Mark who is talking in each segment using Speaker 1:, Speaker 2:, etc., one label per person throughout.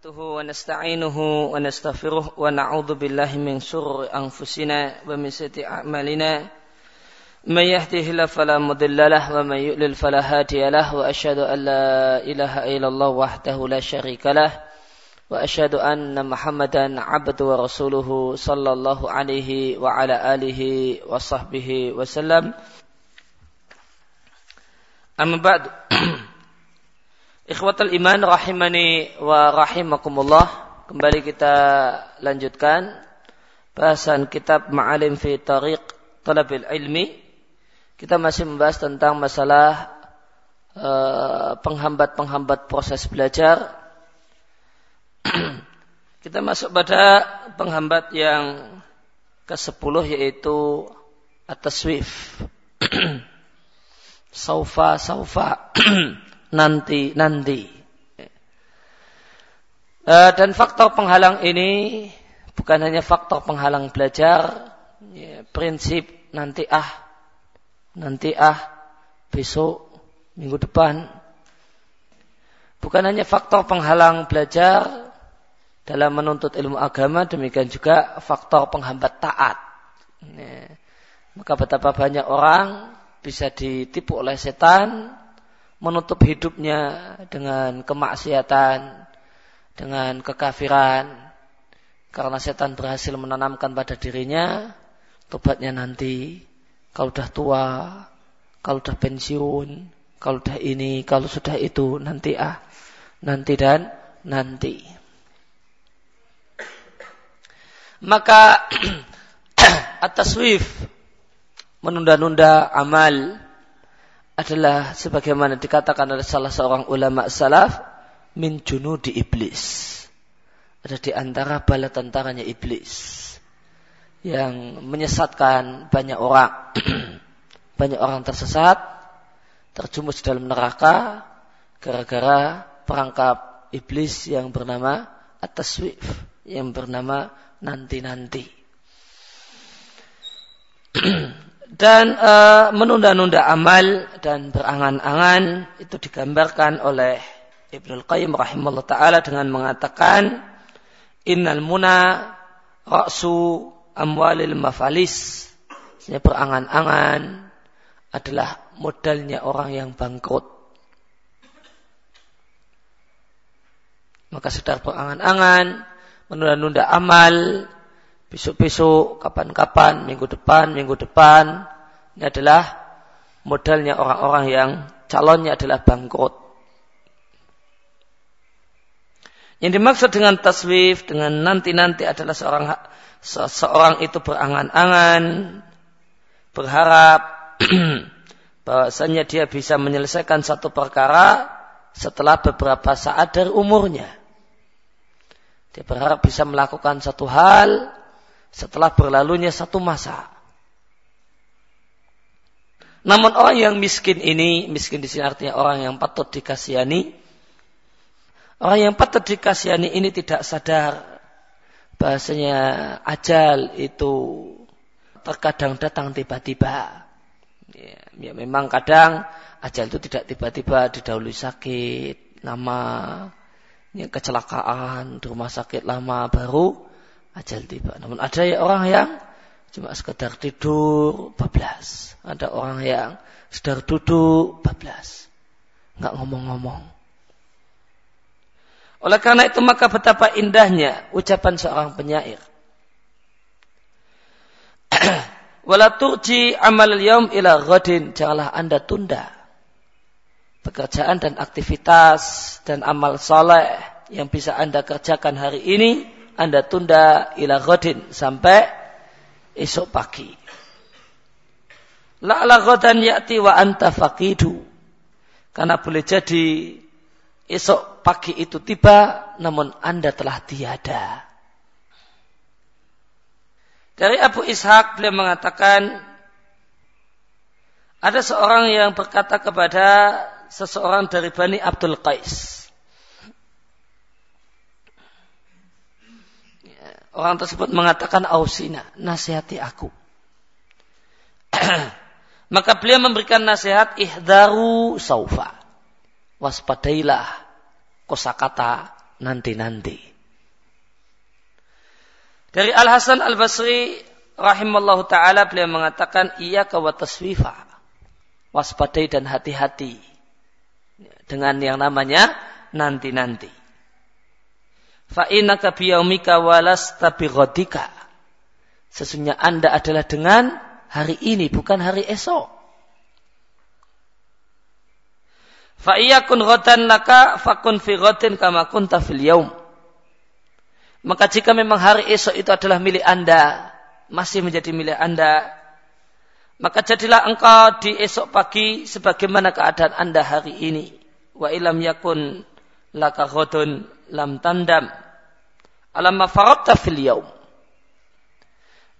Speaker 1: نحمده ونستعينه ونستغفره ونعوذ بالله من شرور أنفسنا ومن سيئات أعمالنا. من يهده الله فلا مضل له ومن يؤلل فلا هادي له وأشهد أن لا إله إلا الله وحده لا شريك له وأشهد أن محمدا عبد ورسوله صلى الله عليه وعلى آله وصحبه وسلم. أما بعد Ikhwatul iman rahimani wa rahimakumullah. Kembali kita lanjutkan bahasan kitab Ma'alim fi Tariq Talabil Ilmi. Kita masih membahas tentang masalah uh, penghambat-penghambat proses belajar. kita masuk pada penghambat yang ke-10 yaitu at-taswif. saufa saufa nanti nanti. Eh, dan faktor penghalang ini bukan hanya faktor penghalang belajar, ya, prinsip nanti ah, nanti ah, besok, minggu depan. Bukan hanya faktor penghalang belajar dalam menuntut ilmu agama, demikian juga faktor penghambat taat. Ya. Maka betapa banyak orang bisa ditipu oleh setan menutup hidupnya dengan kemaksiatan, dengan kekafiran, karena setan berhasil menanamkan pada dirinya, tobatnya nanti, kalau sudah tua, kalau sudah pensiun, kalau sudah ini, kalau sudah itu, nanti ah, nanti dan nanti. Maka atas swift menunda-nunda amal adalah sebagaimana dikatakan oleh salah seorang ulama salaf min di iblis. Ada di antara bala tentaranya iblis yang menyesatkan banyak orang. banyak orang tersesat, terjumus dalam neraka gara-gara perangkap iblis yang bernama at-taswif, yang bernama nanti-nanti. Dan e, menunda-nunda amal dan berangan-angan itu digambarkan oleh Ibnu Qayyim rahimahullah taala dengan mengatakan innal muna ra'su amwalil mafalis. Berangan-angan adalah modalnya orang yang bangkrut. Maka sedar berangan-angan menunda-nunda amal besok-besok, kapan-kapan, minggu depan, minggu depan. Ini adalah modalnya orang-orang yang calonnya adalah bangkrut. Yang dimaksud dengan taswif, dengan nanti-nanti adalah seorang seorang itu berangan-angan, berharap bahwasanya dia bisa menyelesaikan satu perkara setelah beberapa saat dari umurnya. Dia berharap bisa melakukan satu hal setelah berlalunya satu masa. Namun orang yang miskin ini, miskin di sini artinya orang yang patut dikasihani. Orang yang patut dikasihani ini tidak sadar bahasanya ajal itu terkadang datang tiba-tiba. Ya, ya memang kadang ajal itu tidak tiba-tiba didahului sakit, lama, ya, kecelakaan rumah sakit lama baru ajal tiba. Namun ada orang yang cuma sekedar tidur bablas. Ada orang yang sedar duduk bablas. Enggak ngomong-ngomong. Oleh karena itu maka betapa indahnya ucapan seorang penyair. Wala turji amal yaum ila ghadin. Janganlah anda tunda pekerjaan dan aktivitas dan amal soleh yang bisa anda kerjakan hari ini anda tunda ila ghadin sampai esok pagi. La'la ghadan ya'ti wa anta faqidu. Karena boleh jadi esok pagi itu tiba namun Anda telah tiada. Dari Abu Ishaq beliau mengatakan ada seorang yang berkata kepada seseorang dari Bani Abdul Qais. Orang tersebut mengatakan ausina, nasihati aku. Maka beliau memberikan nasihat ihdaru saufa. Waspadailah kosakata nanti-nanti. Dari Al Hasan Al Basri rahimallahu taala beliau mengatakan iya wa taswifa. Waspadai dan hati-hati dengan yang namanya nanti-nanti. Fa innaka biyaumika walasta bighadika. Sesungguhnya Anda adalah dengan hari ini bukan hari esok. Fa iyakun ghadan laka fakun fi ghadin kama kunta fil yaum. Maka jika memang hari esok itu adalah milik Anda, masih menjadi milik Anda, maka jadilah engkau di esok pagi sebagaimana keadaan Anda hari ini. Wa ilam yakun laka ghadun lam tandam. Alamma faratta fil yaum.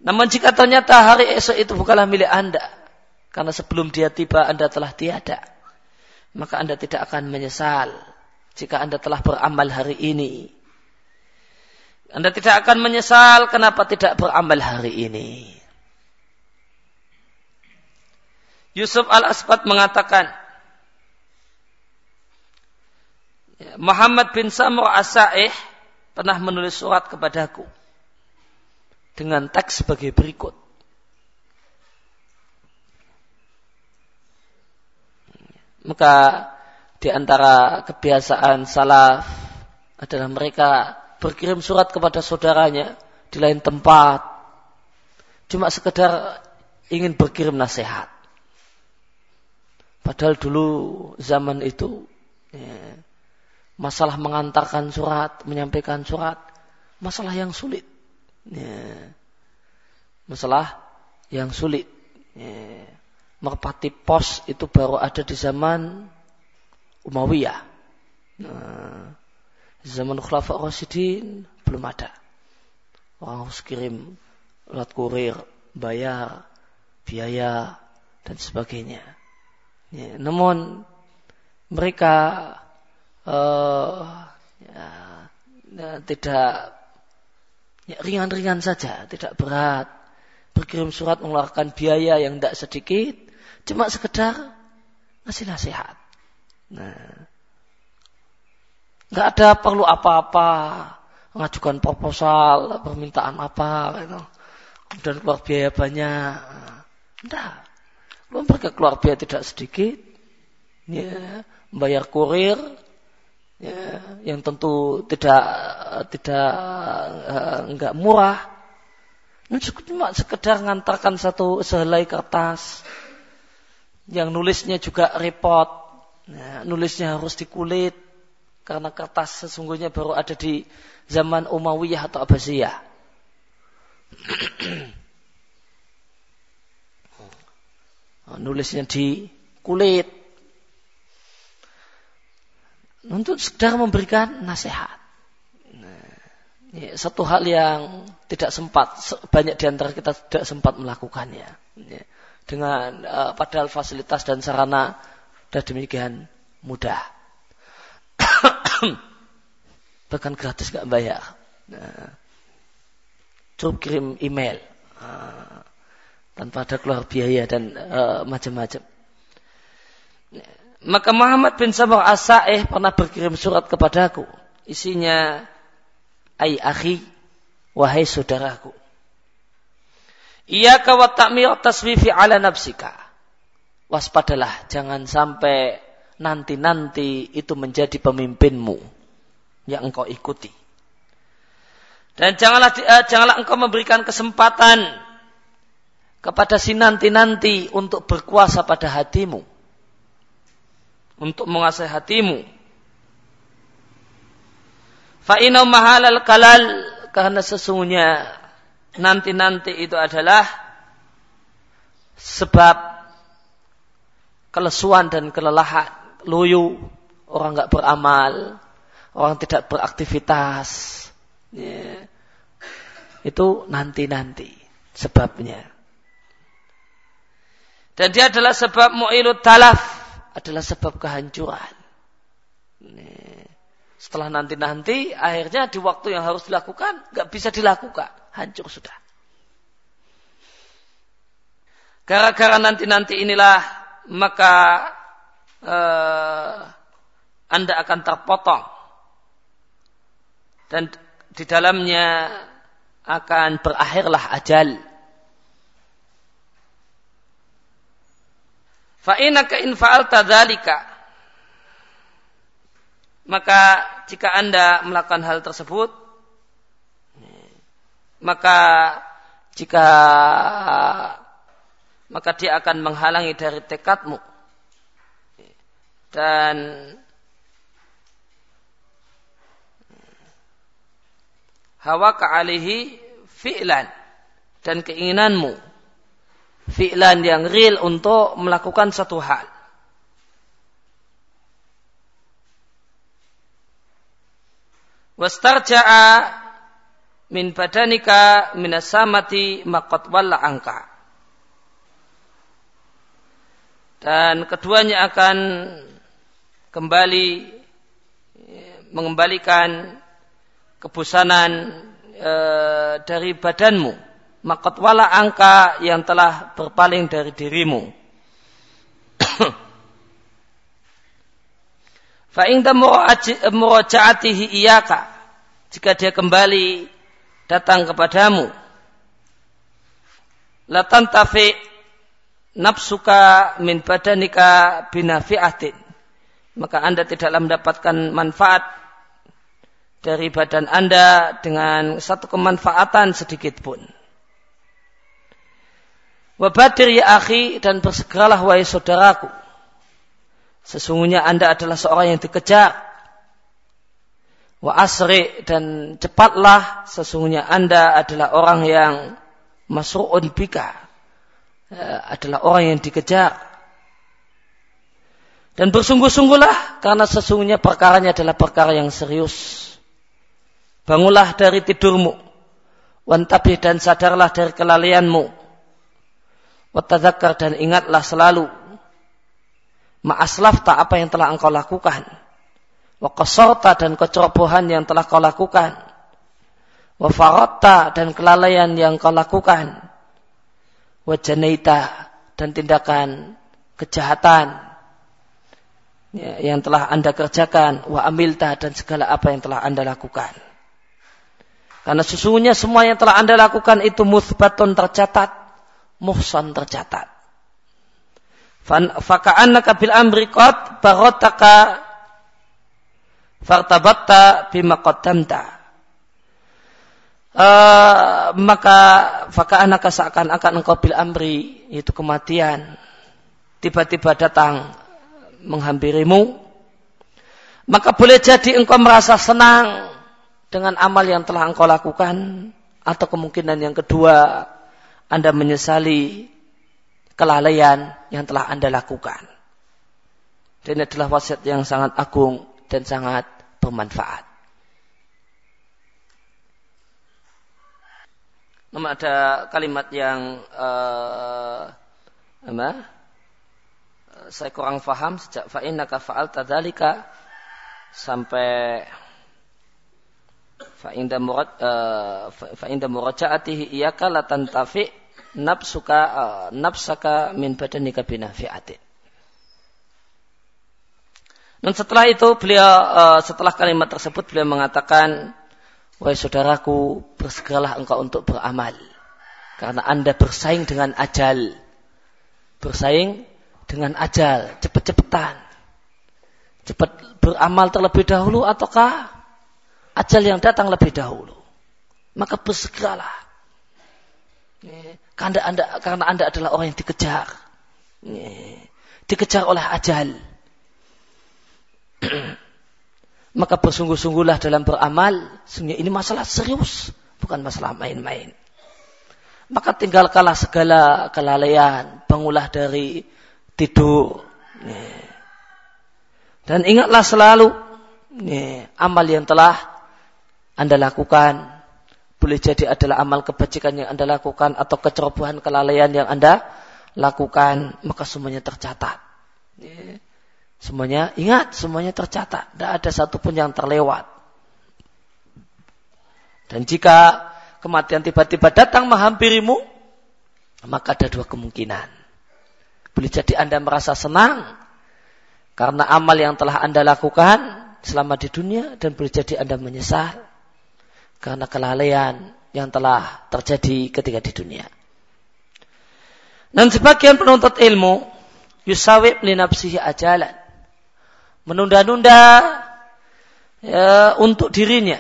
Speaker 1: Namun jika ternyata hari esok itu bukanlah milik Anda, karena sebelum dia tiba Anda telah tiada maka Anda tidak akan menyesal jika Anda telah beramal hari ini. Anda tidak akan menyesal kenapa tidak beramal hari ini. Yusuf al-Asqad mengatakan, Muhammad bin Samur As-Sa'ih pernah menulis surat kepadaku dengan teks sebagai berikut. Maka di antara kebiasaan salaf adalah mereka berkirim surat kepada saudaranya di lain tempat. Cuma sekedar ingin berkirim nasihat. Padahal dulu zaman itu ya, masalah mengantarkan surat, menyampaikan surat, masalah yang sulit. Ya, masalah yang sulit. Ya, merpati pos itu baru ada di zaman Umayyah. Nah, zaman Khulafa Rasidin belum ada. Orang harus kirim lewat kurir, bayar, biaya, dan sebagainya. Ya, namun mereka uh, ya, ya, tidak ya, ringan-ringan saja, tidak berat. Berkirim surat mengeluarkan biaya yang tidak sedikit, Cuma sekedar ngasih nasihat. Nah, nggak ada perlu apa-apa, mengajukan proposal, permintaan apa, gitu. dan keluar biaya banyak. Tidak. Belum mereka keluar biaya tidak sedikit, ya, membayar kurir, ya, yang tentu tidak tidak enggak murah. Cuma sekedar ngantarkan satu sehelai kertas, yang nulisnya juga repot. Nah, nulisnya harus dikulit karena kertas sesungguhnya baru ada di zaman Umayyah atau Abbasiyah. nulisnya di kulit untuk sekedar memberikan nasihat. Nah, ya, satu hal yang tidak sempat banyak di antara kita tidak sempat melakukannya. Ya dengan uh, padahal fasilitas dan sarana sudah demikian mudah. Bahkan gratis gak bayar. Nah, cukup kirim email uh, tanpa ada keluar biaya dan uh, macam-macam. Maka Muhammad bin Sabah As-Sa'ih pernah berkirim surat kepadaku. Isinya, Ay akhi, wahai saudaraku. Ia kawat takmir taswifi ala nafsika. Waspadalah, jangan sampai nanti-nanti itu menjadi pemimpinmu yang engkau ikuti. Dan janganlah uh, janganlah engkau memberikan kesempatan kepada si nanti-nanti untuk berkuasa pada hatimu. Untuk menguasai hatimu. Fa'inau mahalal kalal karena sesungguhnya nanti-nanti itu adalah sebab kelesuan dan kelelahan, loyo, orang nggak beramal, orang tidak beraktivitas. Ya. Itu nanti-nanti sebabnya. Dan dia adalah sebab mu'ilut talaf, adalah sebab kehancuran. Setelah nanti-nanti, akhirnya di waktu yang harus dilakukan, nggak bisa dilakukan hancur sudah. Gara-gara nanti-nanti inilah maka uh, Anda akan terpotong dan di dalamnya akan berakhirlah ajal. Fa'inaka in fa'alta maka jika Anda melakukan hal tersebut maka jika maka dia akan menghalangi dari tekadmu. Dan hawa alihi fi'lan dan keinginanmu fi'lan yang real untuk melakukan satu hal. Wastarja'a min badanika minasamati maqat walla angka. Dan keduanya akan kembali mengembalikan kebusanan e, dari badanmu makat wala angka yang telah berpaling dari dirimu. Fa inda murajaatihi iyaka jika dia kembali datang kepadamu. La tantafi nafsuka min badanika binafi'atin. Maka anda tidaklah mendapatkan manfaat dari badan Anda dengan satu kemanfaatan sedikit pun. Wabadir ya akhi dan bersegeralah wahai saudaraku. Sesungguhnya Anda adalah seorang yang dikejar. Wa asri dan cepatlah sesungguhnya Anda adalah orang yang masru'un bika. Ya, adalah orang yang dikejar. Dan bersungguh-sungguhlah karena sesungguhnya perkaranya adalah perkara yang serius. Bangunlah dari tidurmu. Wantabih dan sadarlah dari kelalaianmu. Watadakar dan ingatlah selalu. Ma'aslaf tak apa yang telah engkau lakukan. Wakasorta dan kecerobohan yang telah kau lakukan. Wafarotta dan kelalaian yang kau lakukan. Wajanaita dan tindakan kejahatan ya, yang telah anda kerjakan. Wa amilta dan segala apa yang telah anda lakukan. Karena sesungguhnya semua yang telah Anda lakukan itu musbatun tercatat, muhsan tercatat. Faka'annaka bil amri qad barotaka fartabatta bima qaddamta. Uh, maka faka'annaka seakan-akan engkau bil amri yaitu kematian tiba-tiba datang menghampirimu maka boleh jadi engkau merasa senang dengan amal yang telah engkau lakukan atau kemungkinan yang kedua Anda menyesali kelalaian yang telah Anda lakukan. Dan ini adalah wasiat yang sangat agung dan sangat bermanfaat. Namun ada kalimat yang uh, apa? saya kurang faham sejak fa'innaka fa'alta dzalika sampai fa inda murad uh, fa inda murajaatihi iyyaka la tantafi nafsuka uh, nafsaka min badanika binafi'atin dan setelah itu beliau uh, setelah kalimat tersebut beliau mengatakan wahai saudaraku bersegeralah engkau untuk beramal karena Anda bersaing dengan ajal bersaing dengan ajal cepet-cepetan cepat beramal terlebih dahulu ataukah ajal yang datang lebih dahulu. Maka bersegeralah. Karena anda, karena anda adalah orang yang dikejar. Dikejar oleh ajal. Maka bersungguh-sungguhlah dalam beramal. Sungguh ini masalah serius. Bukan masalah main-main. Maka tinggalkanlah segala kelalaian. Bangulah dari tidur. Dan ingatlah selalu amal yang telah anda lakukan. Boleh jadi adalah amal kebajikan yang Anda lakukan atau kecerobohan kelalaian yang Anda lakukan. Maka semuanya tercatat. Semuanya, ingat, semuanya tercatat. Tidak ada satupun yang terlewat. Dan jika kematian tiba-tiba datang menghampirimu, maka ada dua kemungkinan. Boleh jadi Anda merasa senang karena amal yang telah Anda lakukan selama di dunia dan boleh jadi Anda menyesal karena kelalaian yang telah terjadi ketika di dunia. Dan sebagian penuntut ilmu yusawib li nafsihi ajalan. Menunda-nunda ya, untuk dirinya.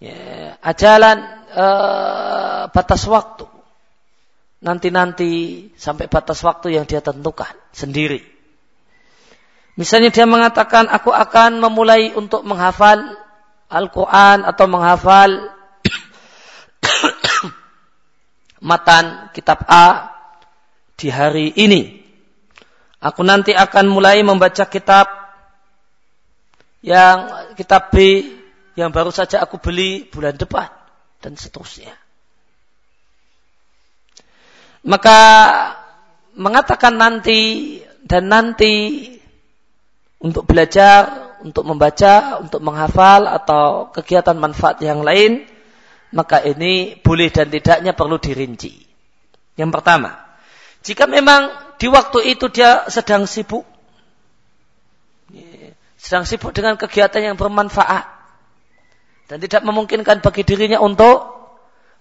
Speaker 1: Ya, ajalan uh, batas waktu. Nanti-nanti sampai batas waktu yang dia tentukan sendiri. Misalnya dia mengatakan, aku akan memulai untuk menghafal Al-Quran atau menghafal matan kitab A di hari ini. Aku nanti akan mulai membaca kitab yang kitab B yang baru saja aku beli bulan depan dan seterusnya. Maka mengatakan nanti dan nanti untuk belajar, untuk membaca, untuk menghafal atau kegiatan manfaat yang lain, maka ini boleh dan tidaknya perlu dirinci. Yang pertama, jika memang di waktu itu dia sedang sibuk, sedang sibuk dengan kegiatan yang bermanfaat, dan tidak memungkinkan bagi dirinya untuk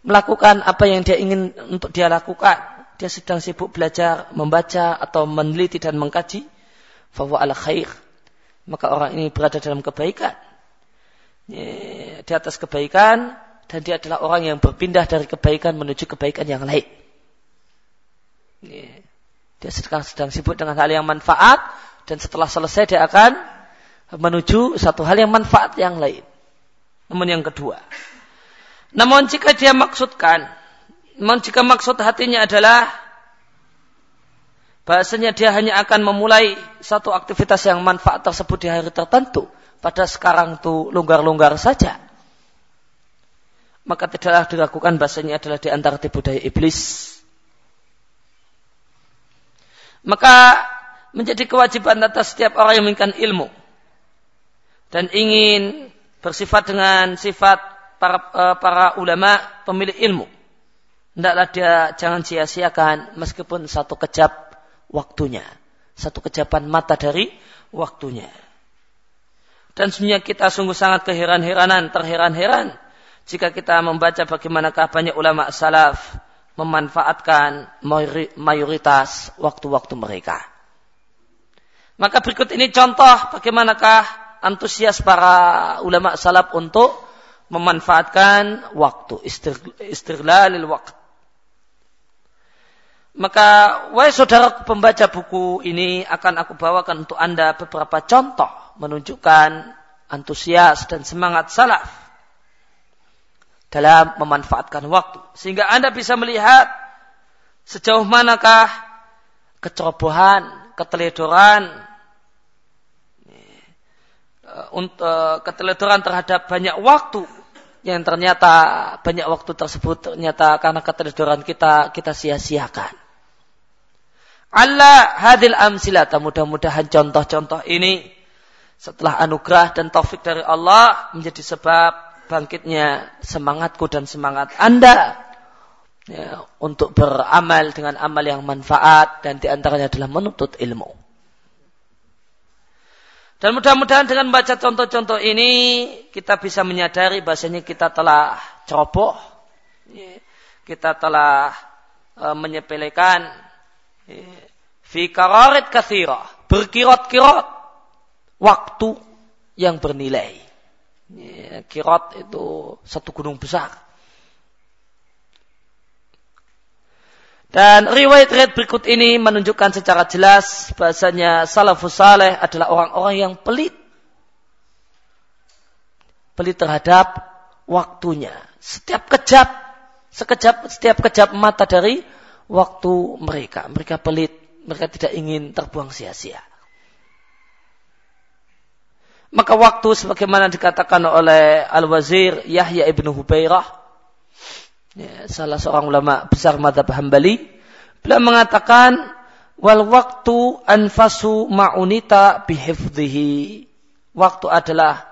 Speaker 1: melakukan apa yang dia ingin untuk dia lakukan, dia sedang sibuk belajar, membaca atau meneliti dan mengkaji, al khair, maka orang ini berada dalam kebaikan. Di atas kebaikan dan dia adalah orang yang berpindah dari kebaikan menuju kebaikan yang lain. Dia sedang, sedang sibuk dengan hal yang manfaat dan setelah selesai dia akan menuju satu hal yang manfaat yang lain. Namun yang kedua. Namun jika dia maksudkan, namun jika maksud hatinya adalah bahasanya dia hanya akan memulai satu aktivitas yang manfaat tersebut di hari tertentu. Pada sekarang itu longgar-longgar saja. Maka tidaklah dilakukan bahasanya adalah di antara tipu daya iblis. Maka menjadi kewajiban atas setiap orang yang menginginkan ilmu. Dan ingin bersifat dengan sifat para, eh, para ulama pemilik ilmu. Hendaklah dia jangan sia-siakan meskipun satu kejap waktunya. Satu kejapan mata dari waktunya. Dan sebenarnya kita sungguh sangat keheran-heranan, terheran-heran jika kita membaca bagaimanakah banyak ulama salaf memanfaatkan mayoritas waktu-waktu mereka. Maka berikut ini contoh bagaimanakah antusias para ulama salaf untuk memanfaatkan waktu, istiglalil waktu. Maka, wahai saudara pembaca buku ini akan aku bawakan untuk Anda beberapa contoh menunjukkan antusias dan semangat salaf dalam memanfaatkan waktu. Sehingga Anda bisa melihat sejauh manakah kecerobohan, keteledoran, eh, keteledoran terhadap banyak waktu yang ternyata banyak waktu tersebut ternyata karena keteledoran kita kita sia-siakan. Allah hadil amsilata mudah-mudahan contoh-contoh ini setelah anugerah dan taufik dari Allah menjadi sebab bangkitnya semangatku dan semangat Anda ya, untuk beramal dengan amal yang manfaat dan di antaranya adalah menuntut ilmu. Dan mudah-mudahan dengan baca contoh-contoh ini kita bisa menyadari bahasanya kita telah ceroboh, ya, kita telah uh, menyepelekan fi kararit kathira. Berkirot-kirot. Waktu yang bernilai. Ya, kirot itu satu gunung besar. Dan riwayat-riwayat berikut ini menunjukkan secara jelas bahasanya salafus saleh adalah orang-orang yang pelit. Pelit terhadap waktunya. Setiap kejap, sekejap, setiap kejap mata dari waktu mereka. Mereka pelit, mereka tidak ingin terbuang sia-sia. Maka waktu sebagaimana dikatakan oleh Al-Wazir Yahya ibnu Hubairah, ya, salah seorang ulama besar madhab hambali, beliau mengatakan, wal waktu anfasu ma'unita bihifdhihi. Waktu adalah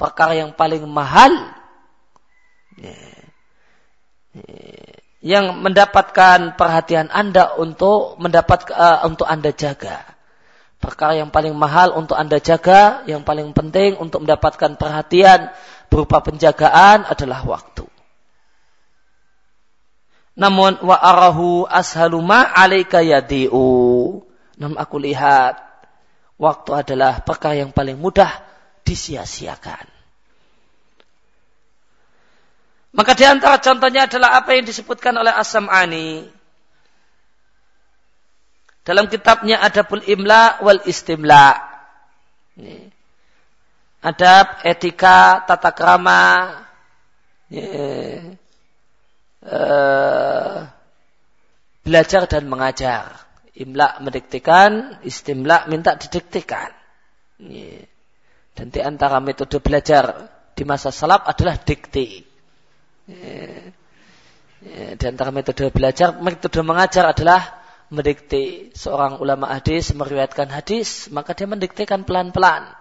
Speaker 1: perkara yang paling mahal. Ya. Ya yang mendapatkan perhatian Anda untuk mendapat uh, untuk Anda jaga. Perkara yang paling mahal untuk Anda jaga, yang paling penting untuk mendapatkan perhatian berupa penjagaan adalah waktu. Namun wa arahu ashalu ma alaika yadi'u. Namun aku lihat waktu adalah perkara yang paling mudah disia-siakan. Maka di antara contohnya adalah apa yang disebutkan oleh As-Sam'ani. Dalam kitabnya Adabul Imla wal Istimla. Adab, etika, tata krama, uh, belajar dan mengajar. Imla mendiktikan, istimla minta didiktikan. Dan di antara metode belajar di masa salaf adalah dikti. Ya, di antara metode belajar, metode mengajar adalah mendikte. Seorang ulama hadis meriwayatkan hadis, maka dia mendiktekan pelan-pelan.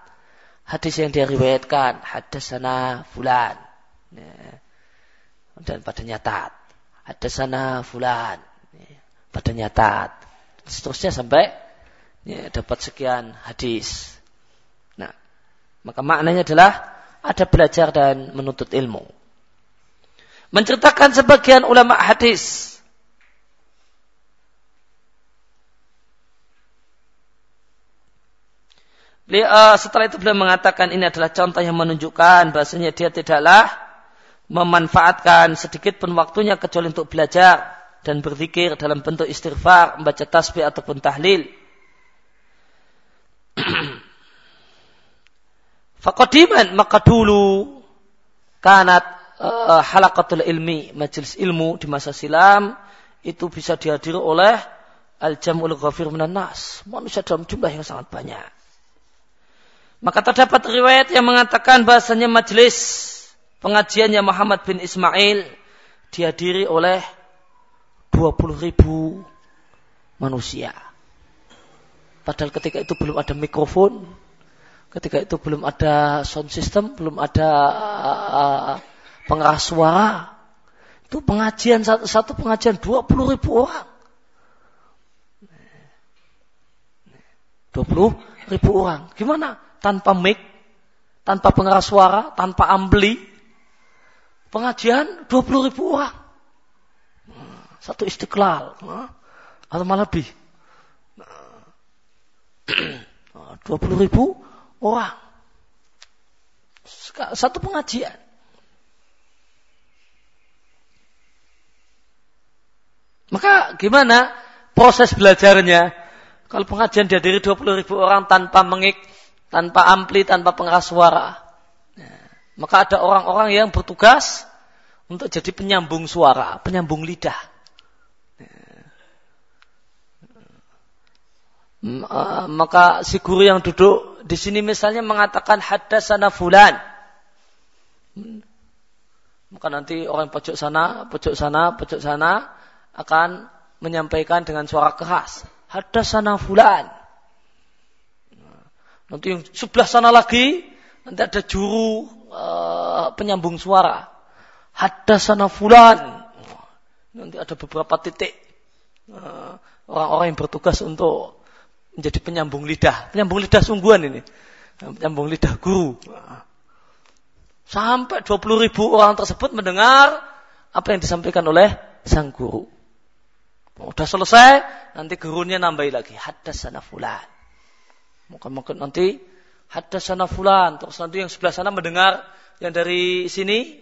Speaker 1: Hadis yang dia riwayatkan, hadasana fulan. Ya. Dan pada nyatat. Hadasana fulan. Ya. Pada nyatat. Seterusnya sampai ya, dapat sekian hadis. Nah, maka maknanya adalah ada belajar dan menuntut ilmu menceritakan sebagian ulama hadis uh, setelah itu beliau mengatakan ini adalah contoh yang menunjukkan bahasanya dia tidaklah memanfaatkan sedikit pun waktunya kecuali untuk belajar dan berzikir dalam bentuk istighfar, membaca tasbih ataupun tahlil. Fakodiman maka dulu kanat uh, halakatul ilmi, majelis ilmu di masa silam itu bisa dihadiri oleh al-jam'ul ghafir minan nas, manusia dalam jumlah yang sangat banyak. Maka terdapat riwayat yang mengatakan bahasanya majelis pengajiannya Muhammad bin Ismail dihadiri oleh 20 ribu manusia. Padahal ketika itu belum ada mikrofon, ketika itu belum ada sound system, belum ada uh, pengeras suara. Itu pengajian satu, satu pengajian 20 ribu orang. 20 ribu orang. Gimana? Tanpa mic, tanpa pengeras suara, tanpa ampli. Pengajian 20 ribu orang. Satu istiqlal. Atau malah lebih. 20 ribu orang. Satu pengajian. Maka gimana proses belajarnya? Kalau pengajian dihadiri 20 ribu orang tanpa mengik, tanpa ampli, tanpa pengeras suara. Ya. Maka ada orang-orang yang bertugas untuk jadi penyambung suara, penyambung lidah. Ya. Eh, maka si guru yang duduk di sini misalnya mengatakan hadasana fulan. Hmm. Maka nanti orang pojok sana, pojok sana, pojok sana akan menyampaikan dengan suara keras. Hadasana fulan. Nanti yang sebelah sana lagi, nanti ada juru uh, penyambung suara. Hadasana fulan. Nanti ada beberapa titik orang orang-orang yang bertugas untuk menjadi penyambung lidah. Penyambung lidah sungguhan ini. Penyambung lidah guru. Sampai 20 ribu orang tersebut mendengar apa yang disampaikan oleh sang guru. Udah selesai, nanti gurunya nambahi lagi. Haddasana fulan. Mungkin-mungkin nanti haddasana fulan. Terus nanti yang sebelah sana mendengar yang dari sini,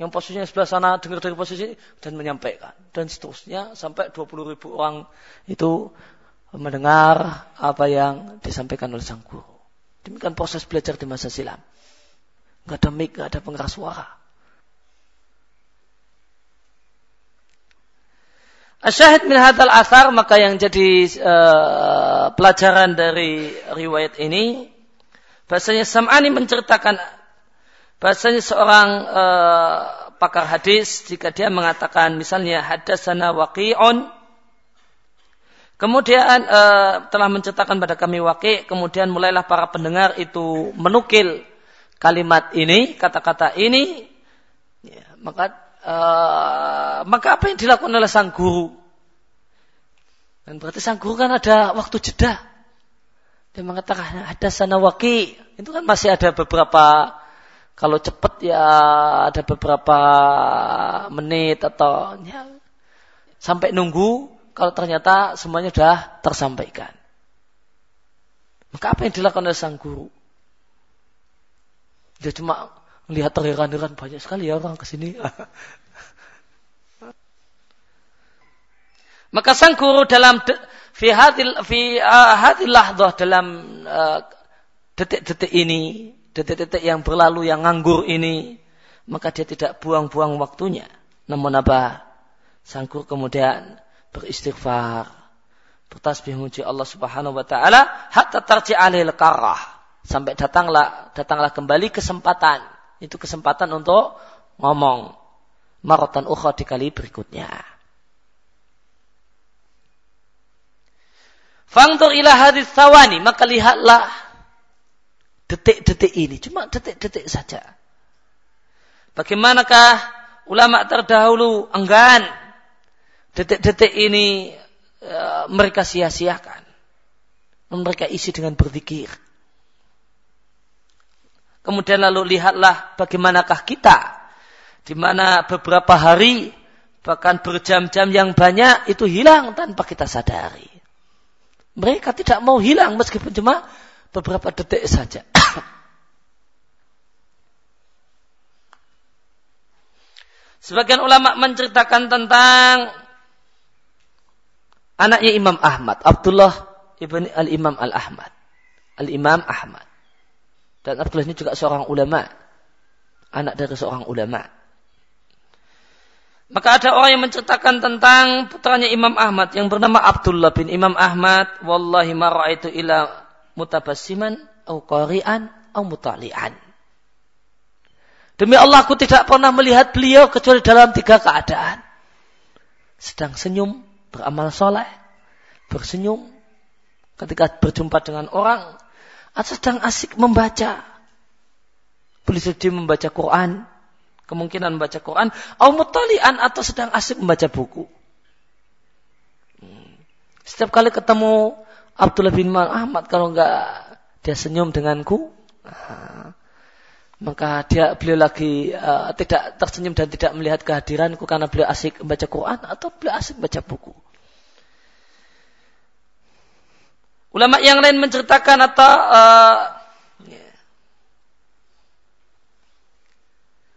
Speaker 1: yang posisinya sebelah sana dengar dari posisi dan menyampaikan. Dan seterusnya sampai 20 ribu orang itu mendengar apa yang disampaikan oleh sang guru. Demikian proses belajar di masa silam. Gak ada mic, gak ada pengeras suara. Asyahid min hadal asar maka yang jadi uh, pelajaran dari riwayat ini bahasanya Sam'ani menceritakan bahasanya seorang uh, pakar hadis jika dia mengatakan misalnya hadasana waqi'un kemudian uh, telah menceritakan pada kami waqi' kemudian mulailah para pendengar itu menukil kalimat ini kata-kata ini ya, maka Eh, maka apa yang dilakukan oleh sang guru? Dan berarti sang guru kan ada waktu jeda. Dia mengatakan ada sana waki. Itu kan masih ada beberapa Kalau cepat ya ada beberapa menit atau ya, sampai nunggu kalau ternyata semuanya sudah tersampaikan. Maka apa yang dilakukan oleh sang guru? Dia cuma melihat terheran-heran banyak sekali ya orang ke sini. Maka sang guru dalam fi hadil fi uh, hadil lahdah dalam uh, detik-detik ini, detik-detik yang berlalu yang nganggur ini, maka dia tidak buang-buang waktunya. Namun apa? Sang guru kemudian beristighfar, bertasbih memuji Allah Subhanahu wa taala hatta tarji alil sampai datanglah datanglah kembali kesempatan. Itu kesempatan untuk ngomong maratan ukhra di kali berikutnya. Fangtur ila hadis sawani. Maka lihatlah detik-detik ini. Cuma detik-detik saja. Bagaimanakah ulama terdahulu enggan detik-detik ini e, mereka sia-siakan. Mereka isi dengan berzikir. Kemudian lalu lihatlah bagaimanakah kita di mana beberapa hari bahkan berjam-jam yang banyak itu hilang tanpa kita sadari. Mereka tidak mau hilang meskipun cuma beberapa detik saja. Sebagian ulama menceritakan tentang anaknya Imam Ahmad, Abdullah ibn al-Imam al-Ahmad. Al-Imam Ahmad. Dan Abdullah ini juga seorang ulama. Anak dari seorang ulama. Maka ada orang yang menceritakan tentang putranya Imam Ahmad yang bernama Abdullah bin Imam Ahmad. Wallahi ma ra'aitu ila mutabassiman au qari'an au mutali'an. Demi Allah aku tidak pernah melihat beliau kecuali dalam tiga keadaan. Sedang senyum, beramal soleh, bersenyum ketika berjumpa dengan orang, atau sedang asik membaca. Boleh jadi membaca Quran, kemungkinan membaca Quran, au mutalian atau sedang asik membaca buku. Hmm. Setiap kali ketemu Abdullah bin Ahmad kalau enggak dia senyum denganku, maka dia beliau lagi uh, tidak tersenyum dan tidak melihat kehadiranku karena beliau asik membaca Quran atau beliau asik membaca buku. Ulama yang lain menceritakan atau uh,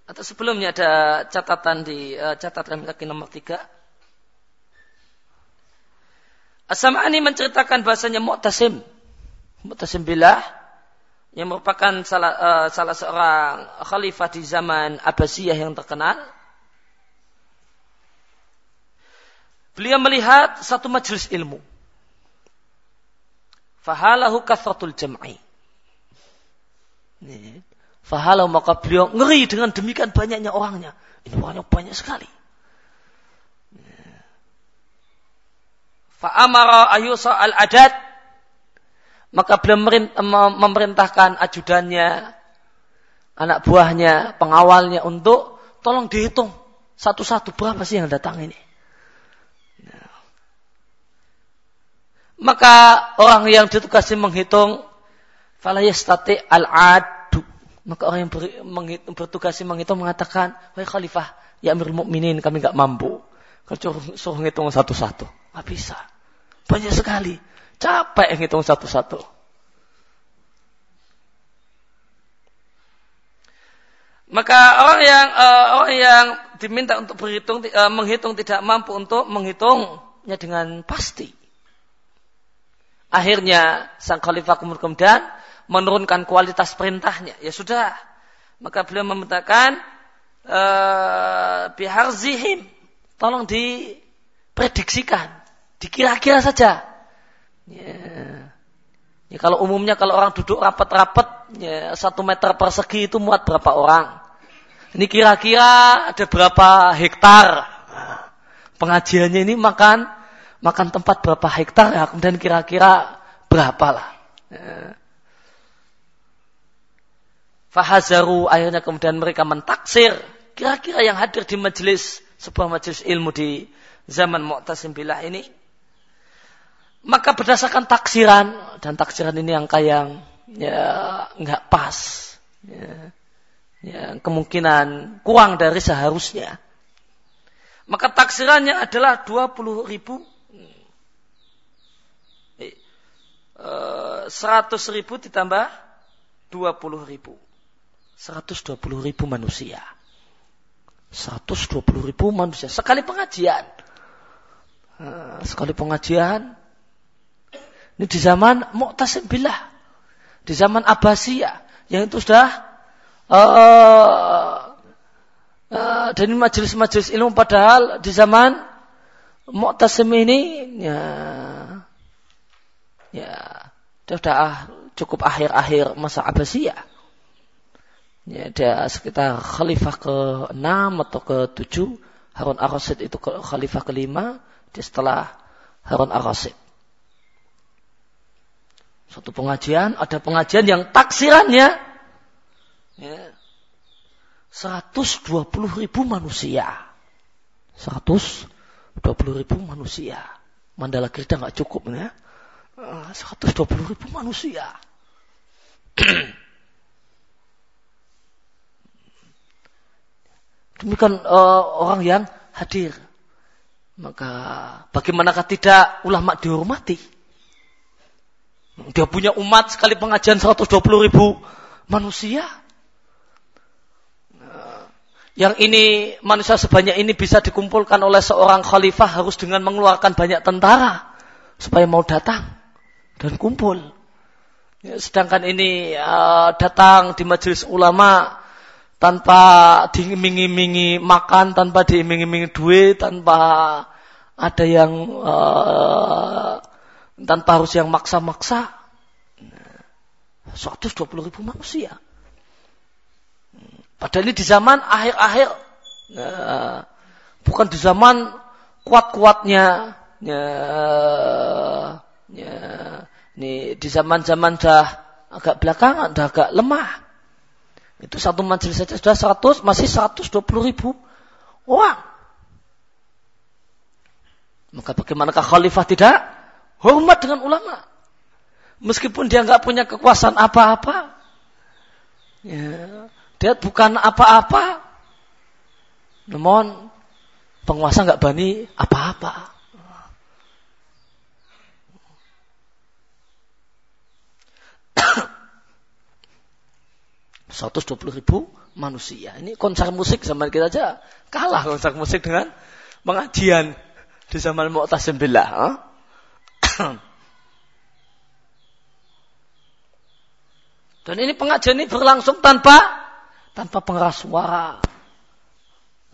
Speaker 1: Atau sebelumnya ada catatan di uh, catatan kaki nomor tiga. As-Sam'ani menceritakan bahasanya Mu'tasim. Mu'tasim Billah yang merupakan salah, uh, salah seorang khalifah di zaman Abbasiyah yang terkenal. Beliau melihat satu majelis ilmu. Fahalahu kathratul jam'i. Fahalau maka beliau ngeri dengan demikian banyaknya orangnya. Ini orangnya banyak sekali. Fa'amara ayusa al-adad. Maka beliau memerintahkan ajudannya, anak buahnya, pengawalnya untuk tolong dihitung satu-satu berapa sih yang datang ini. Maka orang yang ditugasi menghitung falayastati al-ad maka orang yang ber, menghitung, bertugasi menghitung mengatakan, Wahai khalifah, ya amir mukminin kami nggak mampu. Kalau suruh ngitung satu-satu. Nggak bisa. Banyak sekali. Capek ngitung satu-satu. Maka orang yang uh, orang yang diminta untuk berhitung uh, menghitung tidak mampu untuk menghitungnya dengan pasti. Akhirnya sang khalifah kemudian menurunkan kualitas perintahnya. Ya sudah. Maka beliau memintakan uh, zihim. Tolong diprediksikan. Dikira-kira saja. Ya. ya. kalau umumnya kalau orang duduk rapat-rapat ya, satu meter persegi itu muat berapa orang. Ini kira-kira ada berapa hektar. Pengajiannya ini makan makan tempat berapa hektar ya. Kemudian kira-kira berapa lah. Ya. Fahazaru akhirnya kemudian mereka mentaksir kira-kira yang hadir di majelis sebuah majelis ilmu di zaman Mu'tasim Billah ini maka berdasarkan taksiran dan taksiran ini angka yang ya nggak pas ya. ya, kemungkinan kurang dari seharusnya. Maka taksirannya adalah 20 ribu. Eh, 100 ribu ditambah 20 ribu. 120 ribu manusia. 120 ribu manusia. Sekali pengajian. Eh, sekali pengajian. Ini di zaman Mu'tasim Billah. Di zaman Abbasiyah. Yang itu sudah uh, uh, dan majelis-majelis ilmu padahal di zaman Mu'tasim ini ya ya sudah cukup akhir-akhir masa Abbasiyah. Ya, dia sekitar khalifah ke-6 atau ke-7. Harun ar-Rasyid itu khalifah ke-5. Dia setelah Harun ar-Rasyid. Suatu pengajian, ada pengajian yang taksirannya ya, 120 ribu manusia. 120 ribu manusia. Mandala kita nggak cukup ya. 120 ribu manusia. Demikian uh, orang yang hadir. Maka bagaimanakah tidak ulama dihormati? Dia punya umat sekali pengajian 120 ribu manusia. Yang ini manusia sebanyak ini bisa dikumpulkan oleh seorang khalifah harus dengan mengeluarkan banyak tentara supaya mau datang dan kumpul. Ya, sedangkan ini uh, datang di majelis ulama tanpa diiming-imingi makan, tanpa diiming-imingi duit, tanpa ada yang uh, tanpa harus yang maksa-maksa. 120 ribu manusia. Padahal ini di zaman akhir-akhir, uh, bukan di zaman kuat-kuatnya. Ya, ya, ini di zaman-zaman dah agak belakangan, dah agak lemah. Itu satu majelis saja sudah 100, masih 120 ribu orang. Maka bagaimanakah khalifah tidak hormat dengan ulama? Meskipun dia nggak punya kekuasaan apa-apa. Ya, dia bukan apa-apa. Namun penguasa nggak bani apa-apa. 120 ribu manusia. Ini konser musik zaman kita aja kalah konser musik dengan pengajian di zaman Mu'tasim Billah. Huh? Dan ini pengajian ini berlangsung tanpa tanpa pengeras suara,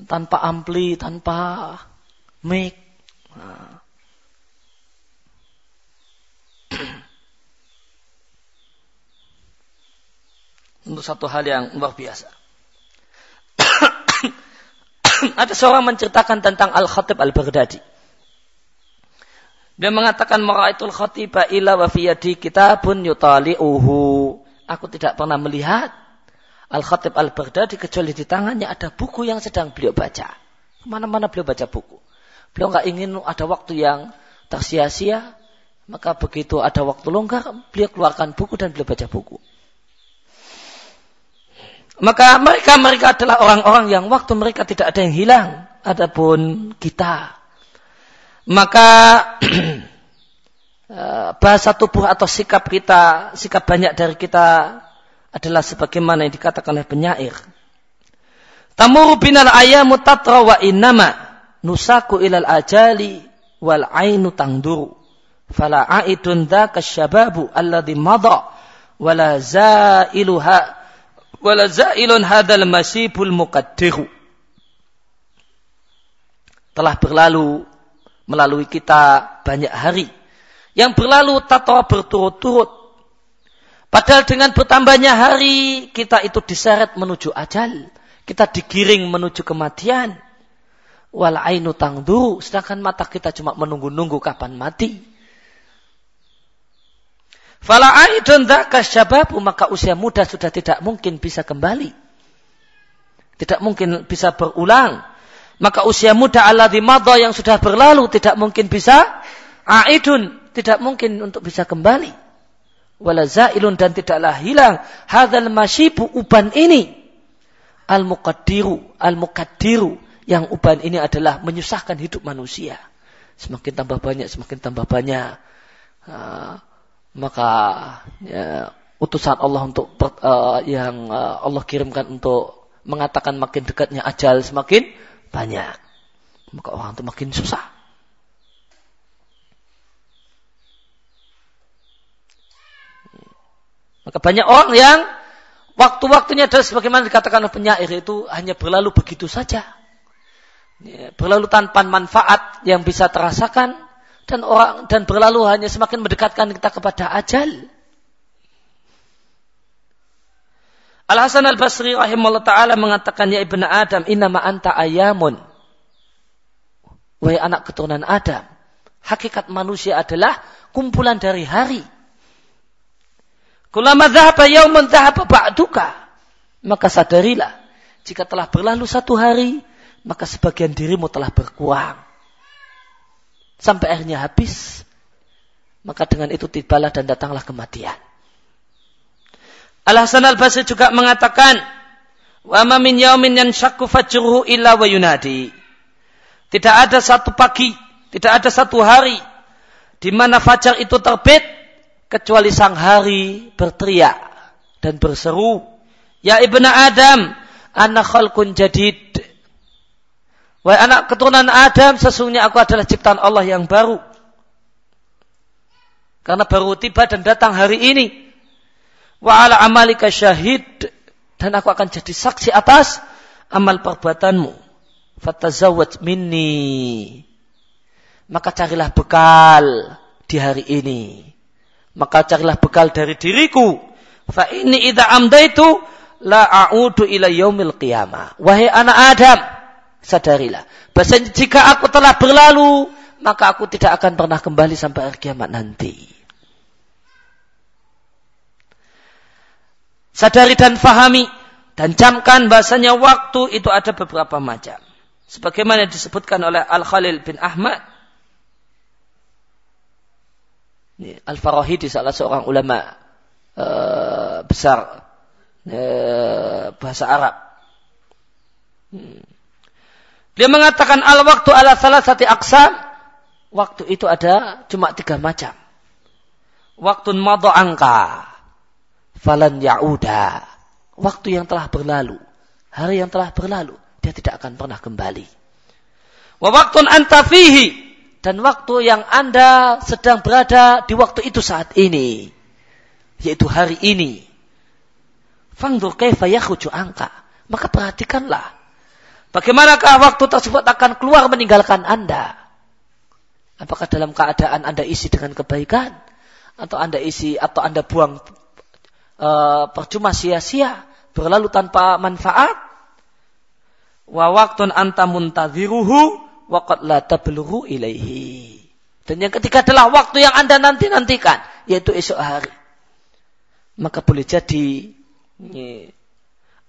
Speaker 1: tanpa ampli, tanpa mic. Nah. Untuk satu hal yang luar biasa. Ada seorang menceritakan tentang Al-Khatib Al-Baghdadi. Dia mengatakan maraitul khatiba ila wa fiyadi kitabun yutali'uhu. Aku tidak pernah melihat Al-Khatib Al-Baghdadi kecuali di tangannya ada buku yang sedang beliau baca. Ke mana-mana beliau baca buku. Beliau nggak ingin ada waktu yang tersia-sia. Maka begitu ada waktu longgar, beliau keluarkan buku dan beliau baca buku. Maka mereka mereka adalah orang-orang yang waktu mereka tidak ada yang hilang, adapun kita. Maka eh, bahasa tubuh atau sikap kita, sikap banyak dari kita adalah sebagaimana yang dikatakan oleh penyair. Tamur binal ayamu tatra wa innama nusaku ilal ajali wal ainu tangduru. Fala aidun dhaka syababu alladhi madha wala zailuha wala zailun hadal masibul muqaddiru. Telah berlalu melalui kita banyak hari. Yang berlalu tato berturut-turut. Padahal dengan bertambahnya hari, kita itu diseret menuju ajal. Kita digiring menuju kematian. Wal ainu tangdu, sedangkan mata kita cuma menunggu-nunggu kapan mati. Fala aidun dzaka syababu maka usia muda sudah tidak mungkin bisa kembali. Tidak mungkin bisa berulang. Maka usia muda alladzi madha yang sudah berlalu tidak mungkin bisa aidun, tidak mungkin untuk bisa kembali. Wala zailun dan tidaklah hilang hadzal masyibu uban ini. al-muqaddiru, al-muqaddiru yang uban ini adalah menyusahkan hidup manusia. Semakin tambah banyak, semakin tambah banyak. Uh, maka ya, utusan Allah untuk uh, yang uh, Allah kirimkan untuk mengatakan makin dekatnya ajal semakin banyak. Maka orang itu makin susah. Maka banyak orang yang waktu-waktunya adalah sebagaimana dikatakan oleh penyair itu hanya berlalu begitu saja. Ya, berlalu tanpa manfaat yang bisa terasakan dan orang dan berlalu hanya semakin mendekatkan kita kepada ajal. Al Hasan Al Basri rahimahullah taala mengatakan ya ibnu Adam ma anta ayamun. Wahai anak keturunan Adam, hakikat manusia adalah kumpulan dari hari. Kulama dhahaba yaumun dhahaba ba'duka. Maka sadarilah, jika telah berlalu satu hari, maka sebagian dirimu telah berkurang. Sampai akhirnya habis, maka dengan itu tibalah dan datanglah kematian. Al-Hasan al-Basri juga mengatakan, "Wa ma min yaumin yanshaqu fajruhu illa wa yunadi." Tidak ada satu pagi, tidak ada satu hari di mana fajar itu terbit kecuali sang hari berteriak dan berseru, "Ya ibnu Adam, anak khalqun jadid." Wahai anak keturunan Adam, sesungguhnya aku adalah ciptaan Allah yang baru. Karena baru tiba dan datang hari ini wa ala amalika syahid dan aku akan jadi saksi atas amal perbuatanmu. Fatazawwaj minni. Maka carilah bekal di hari ini. Maka carilah bekal dari diriku. Fa ini idza amdaitu la a'udu ila yaumil qiyamah. Wahai anak Adam, sadarilah. Bahasanya jika aku telah berlalu, maka aku tidak akan pernah kembali sampai hari kiamat nanti. Sadari dan fahami dan camkan bahasanya waktu itu ada beberapa macam. Sebagaimana disebutkan oleh Al-Khalil bin Ahmad. Al-Farahidi salah seorang ulama uh, besar uh, bahasa Arab. Hmm. Dia mengatakan al-waktu ala salah satu aksam. Waktu itu ada cuma tiga macam. Waktu madu angka falan ya'uda. Waktu yang telah berlalu, hari yang telah berlalu, dia tidak akan pernah kembali. Wa waktun anta fihi dan waktu yang Anda sedang berada di waktu itu saat ini, yaitu hari ini. Fangdur kaifa yakhruju angka. Maka perhatikanlah bagaimanakah waktu tersebut akan keluar meninggalkan Anda. Apakah dalam keadaan Anda isi dengan kebaikan atau Anda isi atau Anda buang uh, percuma sia-sia, berlalu tanpa manfaat. Wa waktun anta muntadhiruhu wa qad la tablughu ilaihi. Dan yang ketiga adalah waktu yang Anda nanti-nantikan, yaitu esok hari. Maka boleh jadi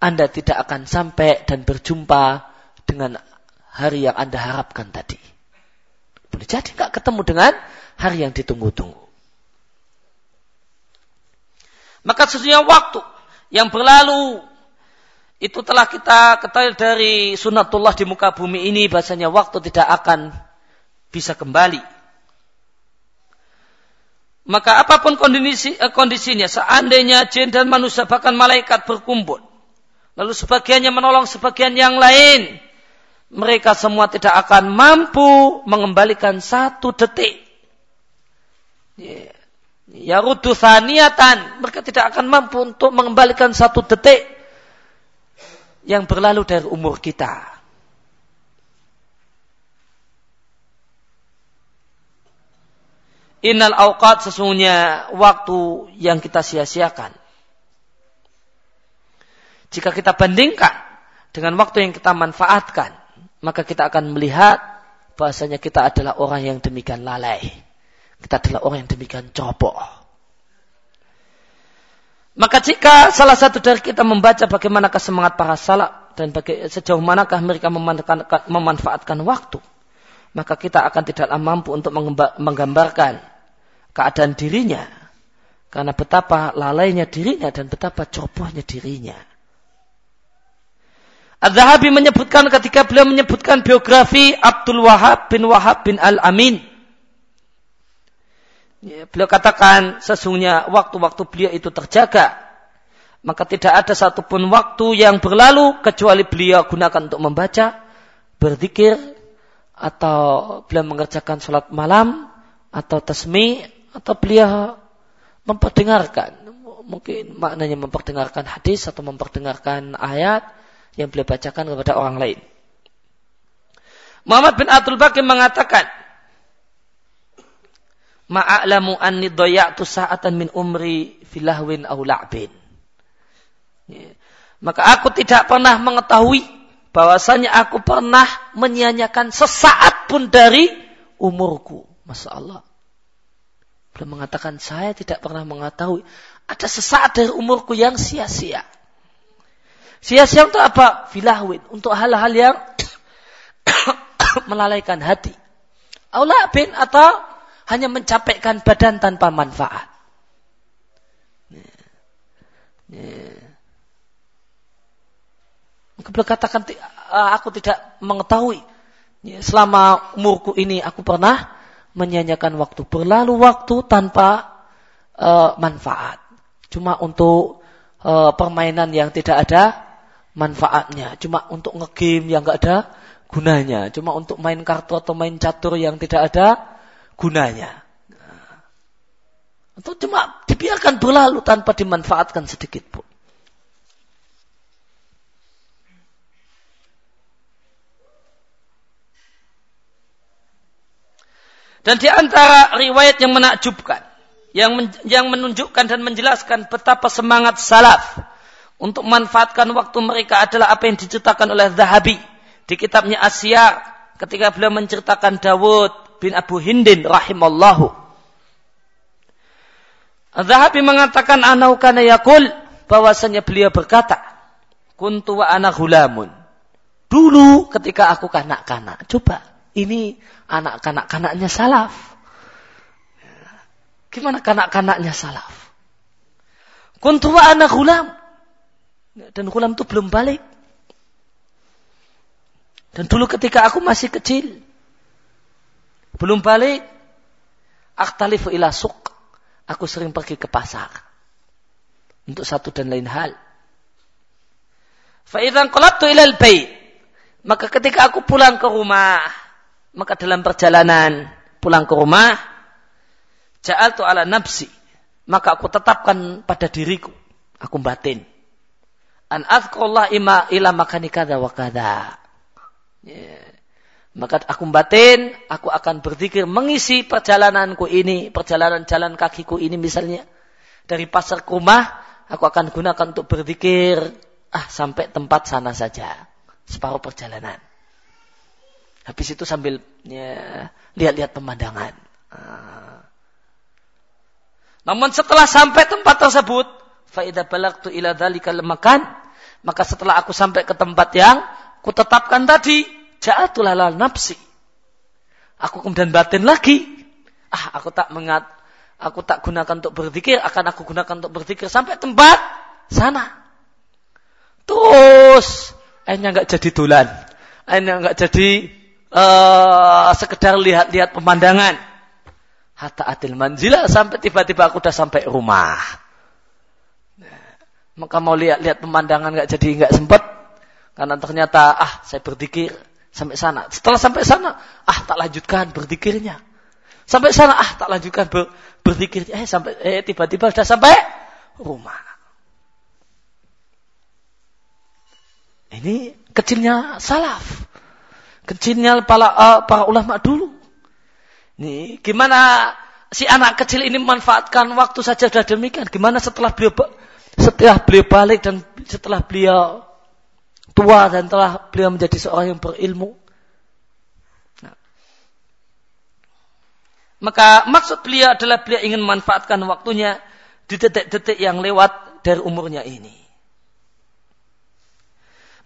Speaker 1: Anda tidak akan sampai dan berjumpa dengan hari yang Anda harapkan tadi. Boleh jadi nggak ketemu dengan hari yang ditunggu-tunggu. Maka sesungguhnya waktu yang berlalu itu telah kita ketahui dari sunatullah di muka bumi ini bahasanya waktu tidak akan bisa kembali. Maka apa pun kondisi, eh, kondisinya, seandainya jin dan manusia bahkan malaikat berkumpul, lalu sebagiannya menolong sebagian yang lain, mereka semua tidak akan mampu mengembalikan satu detik. Ya rudu niatan mereka tidak akan mampu untuk mengembalikan satu detik yang berlalu dari umur kita. Innal awqat sesungguhnya waktu yang kita sia-siakan. Jika kita bandingkan dengan waktu yang kita manfaatkan, maka kita akan melihat bahasanya kita adalah orang yang demikian lalai. Kita adalah orang yang demikian copok. Maka jika salah satu dari kita membaca bagaimana semangat para salaf dan sejauh manakah mereka memanfaatkan waktu, maka kita akan tidaklah mampu untuk menggambarkan keadaan dirinya karena betapa lalainya dirinya dan betapa cerobohnya dirinya. Az-Zahabi menyebutkan ketika beliau menyebutkan biografi Abdul Wahab bin Wahab bin Al-Amin. Ya, beliau katakan sesungguhnya waktu-waktu beliau itu terjaga. Maka tidak ada satupun waktu yang berlalu kecuali beliau gunakan untuk membaca, berzikir, atau beliau mengerjakan sholat malam, atau tasmi, atau beliau memperdengarkan. Mungkin maknanya memperdengarkan hadis atau memperdengarkan ayat yang beliau bacakan kepada orang lain. Muhammad bin Abdul Baqi mengatakan, Ma'alamu anni doya'tu sa'atan min umri filahwin au la'bin. Ya. Maka aku tidak pernah mengetahui bahwasanya aku pernah menyanyikan sesaat pun dari umurku. Masya Allah. Beliau mengatakan saya tidak pernah mengetahui ada sesaat dari umurku yang sia-sia. Sia-sia untuk apa? Filahwin. Untuk hal-hal yang melalaikan hati. Allah bin atau hanya mencapaikan badan tanpa manfaat. Maka beliau katakan aku tidak mengetahui. Selama umurku ini aku pernah menyanyikan waktu. Berlalu waktu tanpa uh, manfaat. Cuma untuk uh, permainan yang tidak ada manfaatnya. Cuma untuk ngegame yang nggak ada gunanya. Cuma untuk main kartu atau main catur yang tidak ada gunanya. Atau cuma dibiarkan berlalu tanpa dimanfaatkan sedikit pun. Dan di antara riwayat yang menakjubkan, yang yang menunjukkan dan menjelaskan betapa semangat salaf untuk memanfaatkan waktu mereka adalah apa yang diceritakan oleh Zahabi di kitabnya Asia ketika beliau menceritakan Dawud bin Abu Hindin rahimallahu. Zahabi mengatakan anau kana yakul bahwasanya beliau berkata, kuntu wa ana gulamun. Dulu ketika aku kanak-kanak. Coba, ini anak kanak-kanaknya salaf. Gimana kanak-kanaknya salaf? Kuntu wa ana gulam. Dan Gulam itu belum balik. Dan dulu ketika aku masih kecil, belum balik, akhtalifu ila suq. Aku sering pergi ke pasar. Untuk satu dan lain hal. Fa'idan qalabtu ilal bayt. Maka ketika aku pulang ke rumah, maka dalam perjalanan pulang ke rumah, ja'altu ala nafsi. Maka aku tetapkan pada diriku. Aku batin an azkurullah ima ila makani kada wa kada. Ya. Maka aku batin, aku akan berzikir mengisi perjalananku ini, perjalanan jalan kakiku ini misalnya. Dari pasar ke aku akan gunakan untuk berzikir, ah sampai tempat sana saja. Separuh perjalanan. Habis itu sambil ya, lihat-lihat pemandangan. Ah. Namun setelah sampai tempat tersebut, Faidah balagtu ila dzalikal makan, maka setelah aku sampai ke tempat yang kutetapkan tadi, ja'atul halal nafsi. Aku kemudian batin lagi. Ah, aku tak mengat, aku tak gunakan untuk berzikir, akan aku gunakan untuk berzikir sampai tempat sana. Terus, akhirnya nggak jadi tulan. Akhirnya nggak jadi uh, sekedar lihat-lihat pemandangan. Hatta atil manzila sampai tiba-tiba aku udah sampai rumah. Maka mau lihat-lihat pemandangan nggak jadi nggak sempet karena ternyata ah saya berzikir sampai sana. Setelah sampai sana, ah tak lanjutkan berzikirnya. Sampai sana, ah tak lanjutkan ber, berzikirnya. Eh sampai eh tiba-tiba sudah sampai rumah. Ini kecilnya salaf. Kecilnya para, uh, para ulama dulu. Nih, gimana si anak kecil ini memanfaatkan waktu saja sudah demikian. Gimana setelah beliau setelah beliau balik dan setelah beliau tua dan telah beliau menjadi seorang yang berilmu. Nah. Maka maksud beliau adalah beliau ingin memanfaatkan waktunya di detik-detik yang lewat dari umurnya ini.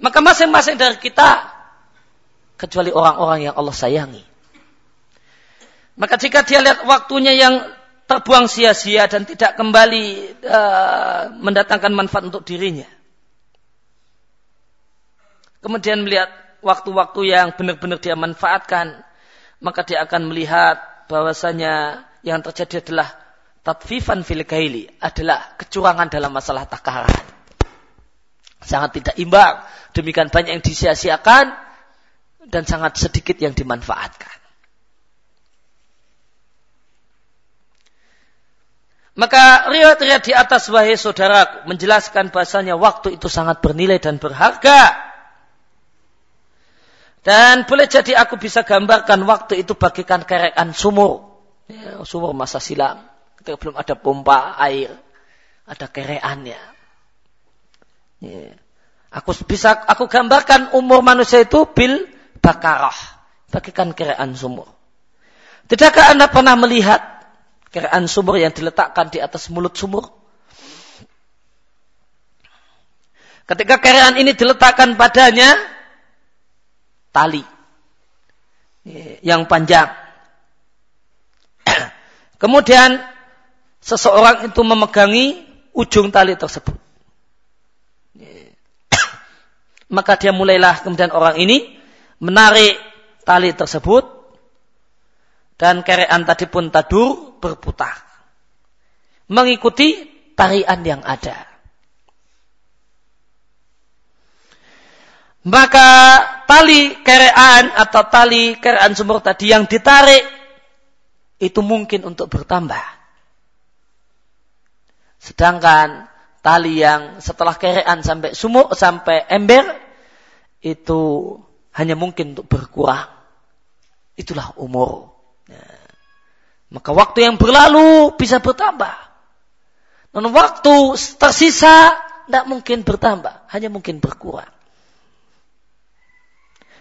Speaker 1: Maka masing-masing dari kita, kecuali orang-orang yang Allah sayangi. Maka jika dia lihat waktunya yang terbuang sia-sia dan tidak kembali uh, mendatangkan manfaat untuk dirinya. kemudian melihat waktu-waktu yang benar-benar dia manfaatkan, maka dia akan melihat bahwasanya yang terjadi adalah tatfifan fil gaili, adalah kecurangan dalam masalah takaran. Sangat tidak imbang, demikian banyak yang disia-siakan dan sangat sedikit yang dimanfaatkan. Maka riwayat-riwayat di atas wahai saudara menjelaskan bahasanya waktu itu sangat bernilai dan berharga. Dan boleh jadi aku bisa gambarkan waktu itu bagikan kerekan sumur. Ya, sumur masa silam. Ketika belum ada pompa air. Ada kereannya. Ya. Aku bisa aku gambarkan umur manusia itu bil bakarah. Bagikan kerean sumur. Tidakkah Anda pernah melihat Keraan sumur yang diletakkan di atas mulut sumur. Ketika keraan ini diletakkan padanya tali yang panjang. Kemudian seseorang itu memegangi ujung tali tersebut. Maka dia mulailah kemudian orang ini menarik tali tersebut dan kerean tadi pun tadur berputar. Mengikuti tarian yang ada. Maka tali kerean atau tali kerean sumur tadi yang ditarik itu mungkin untuk bertambah. Sedangkan tali yang setelah kerean sampai sumur sampai ember itu hanya mungkin untuk berkurang. Itulah umur. Maka waktu yang berlalu bisa bertambah. Dan waktu tersisa tidak mungkin bertambah, hanya mungkin berkurang.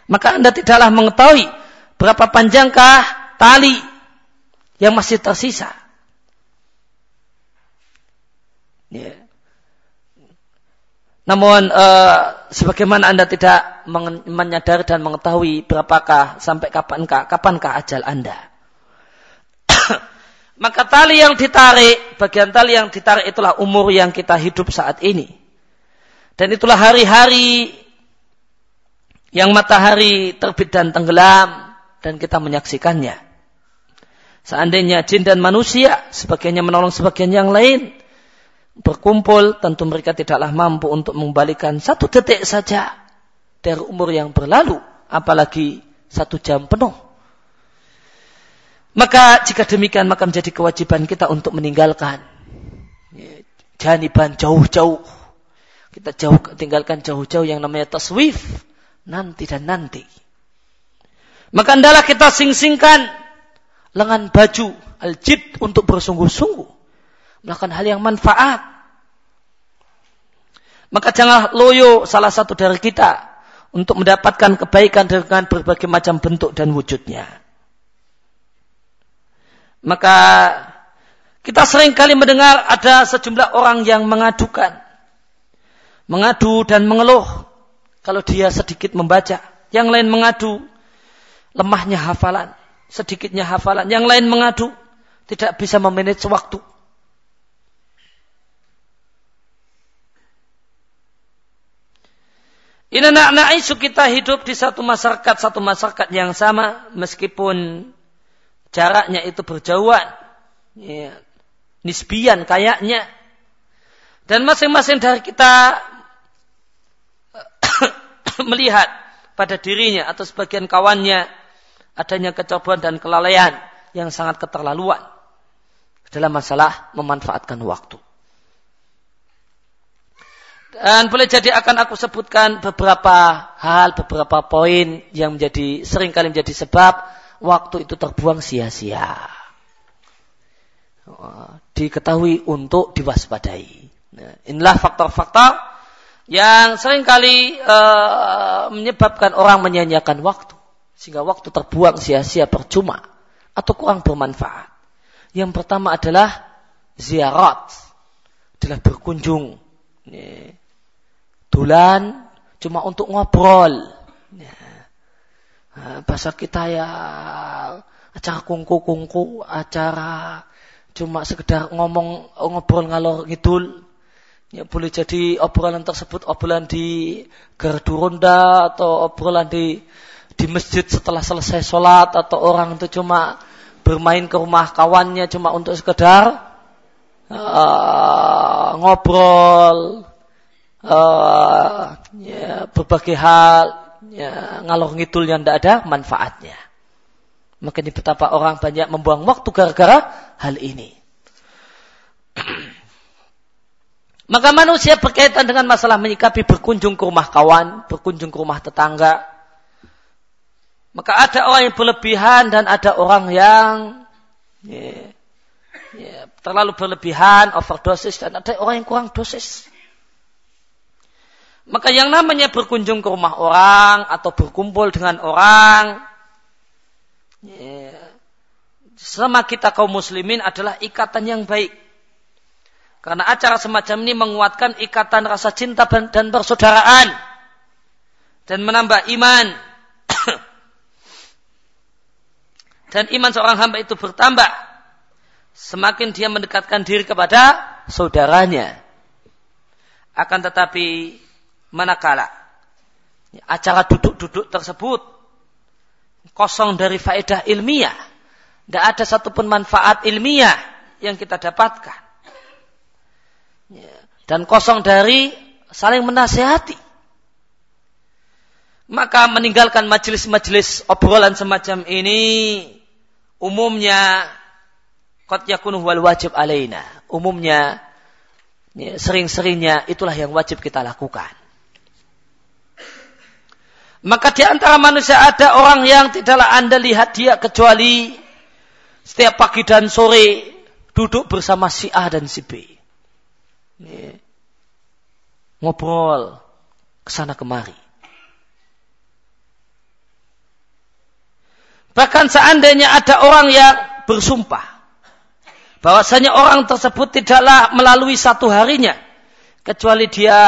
Speaker 1: Maka Anda tidaklah mengetahui berapa panjangkah tali yang masih tersisa. Ya. Namun uh, sebagaimana Anda tidak menyadari dan mengetahui berapakah sampai kapankah kapankah ajal Anda. Maka tali yang ditarik, bagian tali yang ditarik itulah umur yang kita hidup saat ini. Dan itulah hari-hari yang matahari terbit dan tenggelam dan kita menyaksikannya. Seandainya jin dan manusia, sebagiannya menolong sebagian yang lain, berkumpul, tentu mereka tidaklah mampu untuk mengembalikan satu detik saja dari umur yang berlalu, apalagi satu jam penuh. Maka jika demikian maka menjadi kewajiban kita untuk meninggalkan janiban jauh-jauh. Kita jauh tinggalkan jauh-jauh yang namanya taswif nanti dan nanti. Maka adalah kita sing-singkan lengan baju aljid untuk bersungguh-sungguh melakukan hal yang manfaat. Maka jangan loyo salah satu dari kita untuk mendapatkan kebaikan dengan berbagai macam bentuk dan wujudnya. Maka kita sering kali mendengar ada sejumlah orang yang mengadukan. Mengadu dan mengeluh. Kalau dia sedikit membaca. Yang lain mengadu lemahnya hafalan. Sedikitnya hafalan. Yang lain mengadu tidak bisa memanage waktu. Ini anak-anak isu kita hidup di satu masyarakat, satu masyarakat yang sama, meskipun jaraknya itu berjauhan. Ya, nisbian kayaknya. Dan masing-masing dari kita melihat pada dirinya atau sebagian kawannya adanya kecobaan dan kelalaian yang sangat keterlaluan dalam masalah memanfaatkan waktu. Dan boleh jadi akan aku sebutkan beberapa hal, beberapa poin yang menjadi sering kali menjadi sebab waktu itu terbuang sia-sia. Diketahui untuk diwaspadai. Nah, inilah faktor-faktor yang sering kali uh, menyebabkan orang menyanyiakan waktu. Sehingga waktu terbuang sia-sia percuma. Atau kurang bermanfaat. Yang pertama adalah ziarat. Adalah berkunjung. Nih. Tulan cuma untuk ngobrol. Eh, bahasa kita ya acara kungku-kungku, acara cuma sekedar ngomong ngobrol ngalor ngidul. Ya, boleh jadi obrolan tersebut obrolan di gardu ronda atau obrolan di di masjid setelah selesai sholat atau orang itu cuma bermain ke rumah kawannya cuma untuk sekedar uh, ngobrol uh, ya, berbagai hal ya, ngalor yang tidak ada manfaatnya. Maka ini betapa orang banyak membuang waktu gara-gara hal ini. Maka manusia berkaitan dengan masalah menyikapi berkunjung ke rumah kawan, berkunjung ke rumah tetangga. Maka ada orang yang berlebihan dan ada orang yang ya, ya, terlalu berlebihan, overdosis, dan ada orang yang kurang dosis. Maka yang namanya berkunjung ke rumah orang atau berkumpul dengan orang, ya, sama kita kaum muslimin adalah ikatan yang baik. Karena acara semacam ini menguatkan ikatan rasa cinta dan persaudaraan. Dan menambah iman. dan iman seorang hamba itu bertambah. Semakin dia mendekatkan diri kepada saudaranya. Akan tetapi manakala acara duduk-duduk tersebut kosong dari faedah ilmiah. Tidak ada satupun manfaat ilmiah yang kita dapatkan dan kosong dari saling menasehati. Maka meninggalkan majelis-majelis obrolan semacam ini umumnya qad yakunu wal wajib alaina. Umumnya ya, sering-seringnya itulah yang wajib kita lakukan. Maka di antara manusia ada orang yang tidaklah Anda lihat dia kecuali setiap pagi dan sore duduk bersama si A dan si B ngobrol ke sana kemari. Bahkan seandainya ada orang yang bersumpah bahwasanya orang tersebut tidaklah melalui satu harinya kecuali dia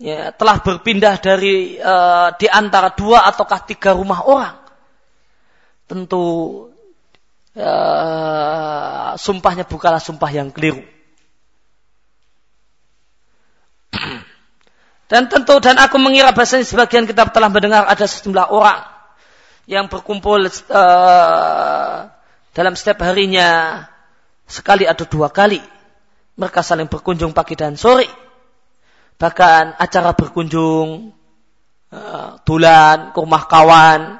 Speaker 1: ya, telah berpindah dari uh, di antara dua ataukah tiga rumah orang. Tentu uh, sumpahnya bukanlah sumpah yang keliru. Dan tentu dan aku mengira bahasanya sebagian kita telah mendengar ada sejumlah orang yang berkumpul uh, dalam setiap harinya sekali atau dua kali. Mereka saling berkunjung pagi dan sore. Bahkan acara berkunjung tulan ke rumah kawan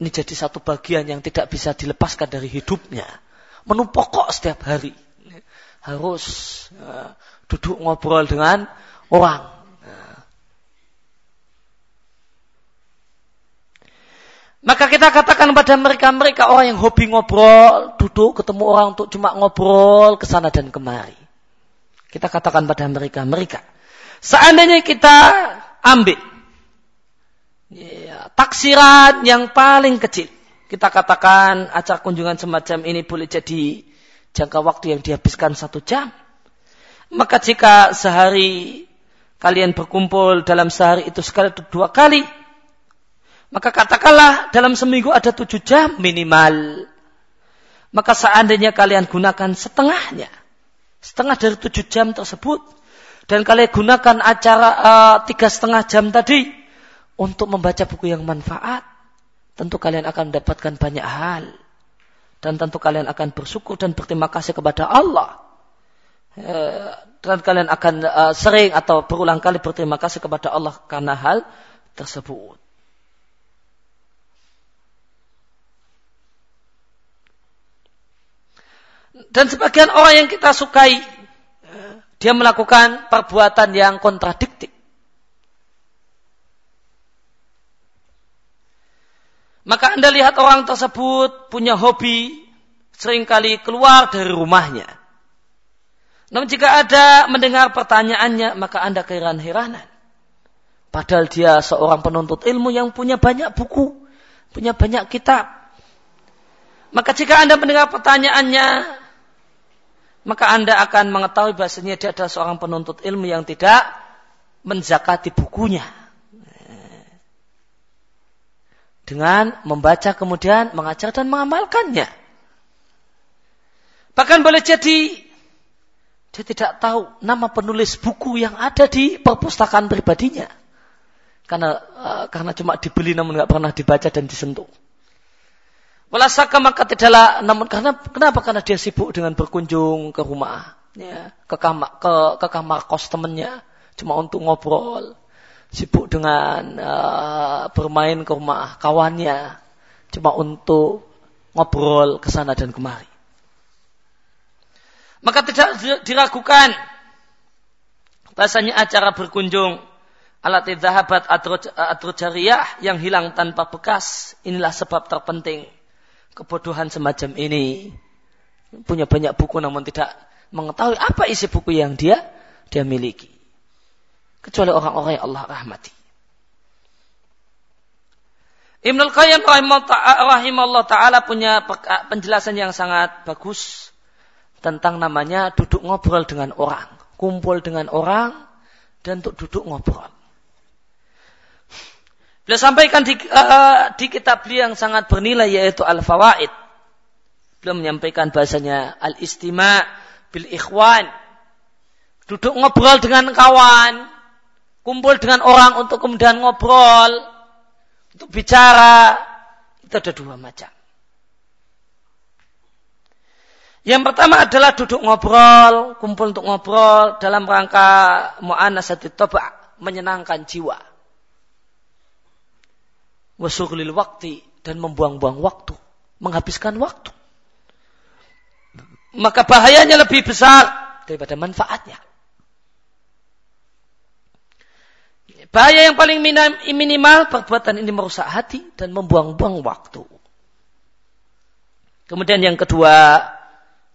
Speaker 1: ini jadi satu bagian yang tidak bisa dilepaskan dari hidupnya. Menu pokok setiap hari harus uh, duduk ngobrol dengan orang. Maka kita katakan pada mereka-mereka orang yang hobi ngobrol, duduk ketemu orang untuk cuma ngobrol ke sana dan kemari. Kita katakan pada mereka-mereka. Seandainya kita ambil ya, taksiran yang paling kecil. Kita katakan acara kunjungan semacam ini boleh jadi jangka waktu yang dihabiskan satu jam. Maka jika sehari kalian berkumpul dalam sehari itu sekali dua kali, maka katakanlah dalam seminggu ada tujuh jam minimal. Maka seandainya kalian gunakan setengahnya, setengah dari tujuh jam tersebut, dan kalian gunakan acara uh, tiga setengah jam tadi untuk membaca buku yang manfaat, tentu kalian akan mendapatkan banyak hal. Dan tentu kalian akan bersyukur dan berterima kasih kepada Allah. Uh, dan kalian akan uh, sering atau berulang kali berterima kasih kepada Allah karena hal tersebut. Dan sebagian orang yang kita sukai, dia melakukan perbuatan yang kontradiktif. Maka Anda lihat orang tersebut punya hobi sering kali keluar dari rumahnya. Namun jika ada mendengar pertanyaannya, maka Anda keheran-heranan. Padahal dia seorang penuntut ilmu yang punya banyak buku, punya banyak kitab. Maka jika Anda mendengar pertanyaannya, maka Anda akan mengetahui bahasanya dia adalah seorang penuntut ilmu yang tidak menzakati bukunya. Dengan membaca kemudian mengajar dan mengamalkannya. Bahkan boleh jadi Dia tidak tahu nama penulis buku yang ada di perpustakaan pribadinya. Karena uh, karena cuma dibeli namun nggak pernah dibaca dan disentuh. Walasaka maka tidaklah namun karena kenapa? Karena dia sibuk dengan berkunjung ke rumah, ya, ke kamar ke, ke kamar kos temennya cuma untuk ngobrol, sibuk dengan uh, bermain ke rumah kawannya cuma untuk ngobrol ke sana dan kemari. Maka tidak diragukan bahasanya acara berkunjung alat zahabat atau jariyah yang hilang tanpa bekas inilah sebab terpenting kebodohan semacam ini punya banyak buku namun tidak mengetahui apa isi buku yang dia dia miliki kecuali orang-orang yang Allah rahmati Ibnul Qayyim rahimahullah ta'ala punya penjelasan yang sangat bagus tentang namanya duduk ngobrol dengan orang. Kumpul dengan orang dan untuk duduk ngobrol. Beliau sampaikan di, uh, di kitab beliau yang sangat bernilai yaitu Al-Fawaid. Beliau menyampaikan bahasanya Al-Istima' bil ikhwan. Duduk ngobrol dengan kawan. Kumpul dengan orang untuk kemudian ngobrol untuk bicara itu ada dua macam. Yang pertama adalah duduk ngobrol, kumpul untuk ngobrol dalam rangka mu'anasati toba, menyenangkan jiwa. Wasurlil waktu dan membuang-buang waktu, menghabiskan waktu. Maka bahayanya lebih besar daripada manfaatnya. Bahaya yang paling minimal perbuatan ini merusak hati dan membuang-buang waktu. Kemudian yang kedua,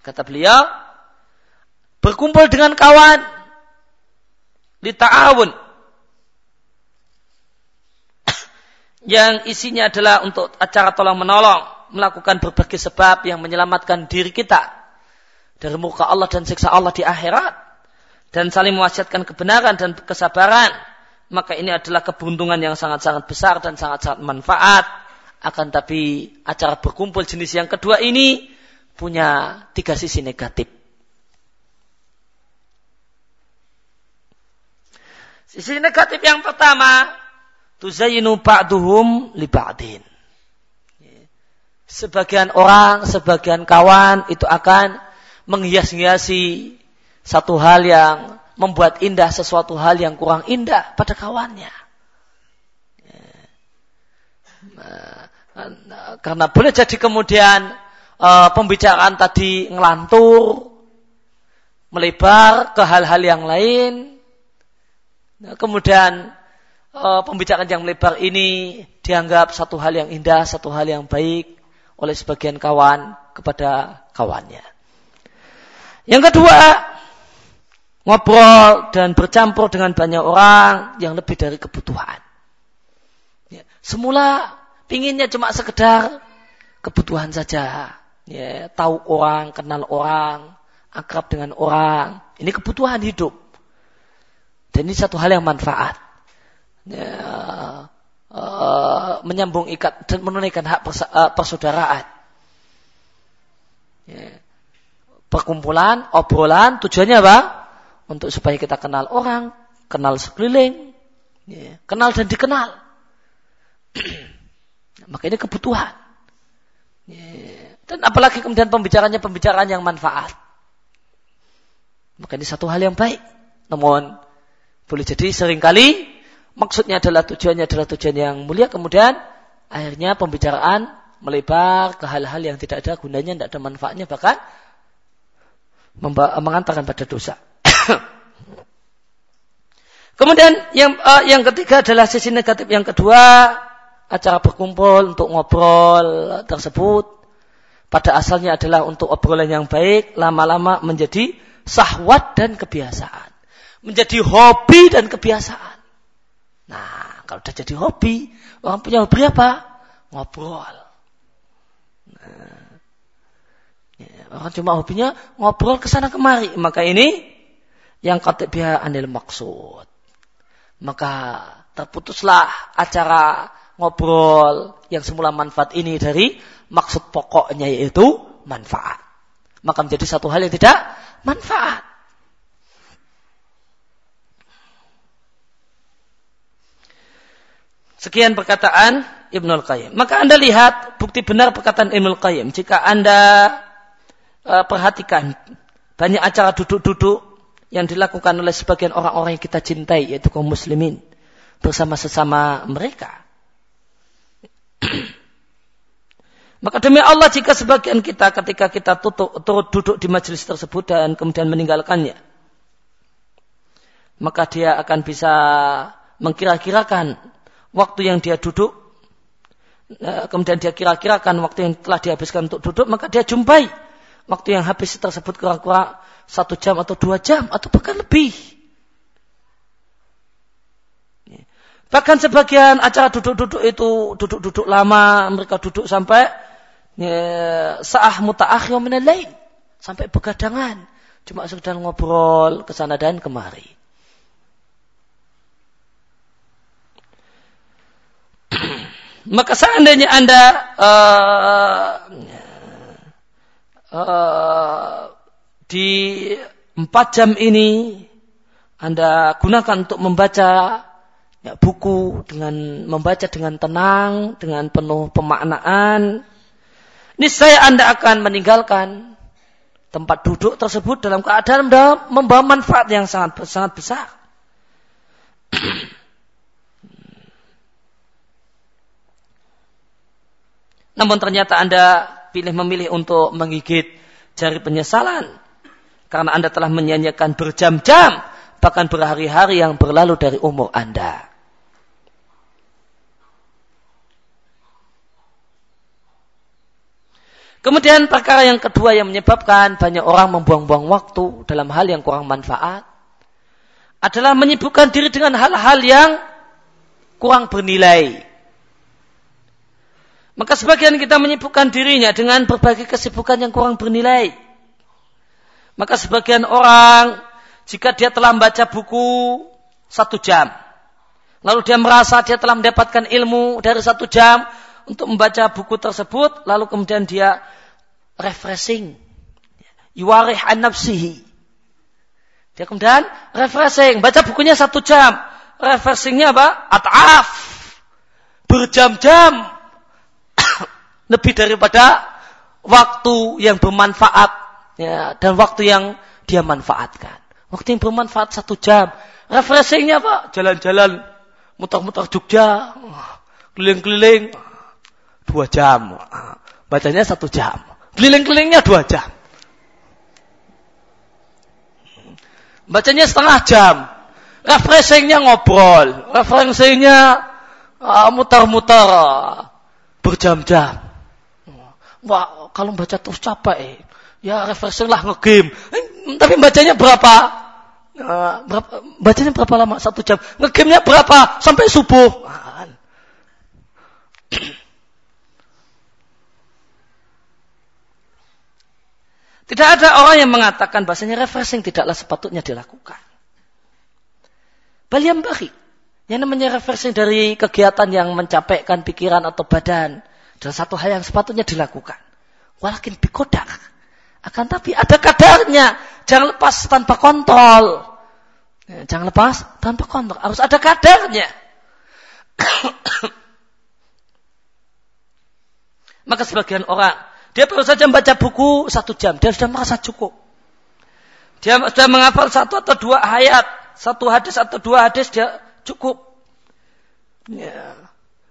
Speaker 1: kata beliau, berkumpul dengan kawan di yang isinya adalah untuk acara tolong menolong, melakukan berbagai sebab yang menyelamatkan diri kita dari muka Allah dan siksa Allah di akhirat dan saling mewasiatkan kebenaran dan kesabaran maka ini adalah keberuntungan yang sangat-sangat besar dan sangat-sangat manfaat. Akan tapi acara berkumpul jenis yang kedua ini punya tiga sisi negatif. Sisi negatif yang pertama, tuzayinu ba'duhum li ba'din. Sebagian orang, sebagian kawan itu akan menghias-hiasi satu hal yang membuat indah sesuatu hal yang kurang indah pada kawannya. Karena boleh jadi kemudian uh, pembicaraan tadi ngelantur, melebar ke hal-hal yang lain. Nah, kemudian uh, pembicaraan yang melebar ini dianggap satu hal yang indah, satu hal yang baik oleh sebagian kawan kepada kawannya. Yang kedua, ngobrol dan bercampur dengan banyak orang yang lebih dari kebutuhan. Ya, semula pinginnya cuma sekedar kebutuhan saja. Ya, tahu orang, kenal orang, akrab dengan orang. Ini kebutuhan hidup. Dan ini satu hal yang manfaat. Ya, uh, menyambung ikat dan menunaikan hak uh, persaudaraan. Ya. Perkumpulan, obrolan, tujuannya apa? untuk supaya kita kenal orang, kenal sekeliling, ya, kenal dan dikenal. Maka ini kebutuhan. Ya, dan apalagi kemudian pembicaranya pembicaraan yang manfaat. Maka ini satu hal yang baik. Namun boleh jadi sering kali maksudnya adalah tujuannya adalah tujuan yang mulia kemudian akhirnya pembicaraan melebar ke hal-hal yang tidak ada gunanya, tidak ada manfaatnya bahkan mengantarkan pada dosa. Kemudian yang uh, yang ketiga adalah sisi negatif yang kedua, acara berkumpul untuk ngobrol tersebut pada asalnya adalah untuk obrolan yang baik, lama-lama menjadi sahwat dan kebiasaan. Menjadi hobi dan kebiasaan. Nah, kalau sudah jadi hobi, orang punya hobi apa? Ngobrol. Nah, ya, orang cuma hobinya ngobrol ke sana kemari. Maka ini yang biha anil maksud. Maka terputuslah acara ngobrol yang semula manfaat ini dari maksud pokoknya yaitu manfaat. Maka menjadi satu hal yang tidak manfaat. Sekian perkataan Ibnul Qayyim. Maka Anda lihat bukti benar perkataan Ibnul Qayyim. Jika Anda uh, perhatikan banyak acara duduk-duduk yang dilakukan oleh sebagian orang-orang yang kita cintai, yaitu kaum muslimin, bersama sesama mereka. Maka demi Allah jika sebagian kita ketika kita tutup, turut duduk di majelis tersebut dan kemudian meninggalkannya, maka dia akan bisa mengkira-kirakan waktu yang dia duduk, eh, kemudian dia kira-kirakan waktu yang telah dihabiskan untuk duduk, maka dia jumpai waktu yang habis tersebut kurang-kurang satu jam atau dua jam atau bahkan lebih. Bahkan sebagian acara duduk-duduk itu duduk-duduk lama, mereka duduk sampai ya, sa'ah muta'akhir minal lain. Sampai begadangan. Cuma sekedar ngobrol ke sana dan kemari. Maka seandainya Anda uh, uh, di empat jam ini Anda gunakan untuk membaca ya, buku dengan membaca dengan tenang, dengan penuh pemaknaan, niscaya Anda akan meninggalkan tempat duduk tersebut dalam keadaan membawa manfaat yang sangat sangat besar. Namun ternyata Anda pilih memilih untuk menggigit jari penyesalan. Karena Anda telah menyanyikan berjam-jam, bahkan berhari-hari yang berlalu dari umur Anda. Kemudian perkara yang kedua yang menyebabkan banyak orang membuang-buang waktu dalam hal yang kurang manfaat adalah menyibukkan diri dengan hal-hal yang kurang bernilai. Maka sebagian kita menyibukkan dirinya dengan berbagai kesibukan yang kurang bernilai. Maka sebagian orang, jika dia telah membaca buku satu jam, lalu dia merasa dia telah mendapatkan ilmu dari satu jam untuk membaca buku tersebut, lalu kemudian dia refreshing, yuarih an. Dia kemudian refreshing, baca bukunya satu jam, refreshingnya apa? At'af, berjam-jam, lebih daripada waktu yang bermanfaat ya, dan waktu yang dia manfaatkan. Waktu yang bermanfaat satu jam. Refreshingnya apa? Jalan-jalan, muter-muter Jogja, keliling-keliling, dua jam. Bacanya satu jam. Keliling-kelilingnya dua jam. Bacanya setengah jam. Refreshingnya ngobrol. Refreshingnya uh, muter-muter berjam-jam. Wah, kalau baca terus capek. Ya refreshing lah ngegame. Eh, tapi bacanya berapa? Uh, berapa? Bacanya berapa lama? Satu jam. Ngegamenya berapa? Sampai subuh. Tidak ada orang yang mengatakan bahasanya refreshing tidaklah sepatutnya dilakukan. Baliam bagi. Yang namanya refreshing dari kegiatan yang mencapaikan pikiran atau badan dan satu hal yang sepatutnya dilakukan. Walakin bikodak. Akan tapi ada kadarnya. Jangan lepas tanpa kontrol. Ya, jangan lepas tanpa kontrol. Harus ada kadarnya. Maka sebagian orang, dia baru saja membaca buku satu jam. Dia sudah merasa cukup. Dia sudah menghafal satu atau dua ayat. Satu hadis atau dua hadis dia cukup. Ya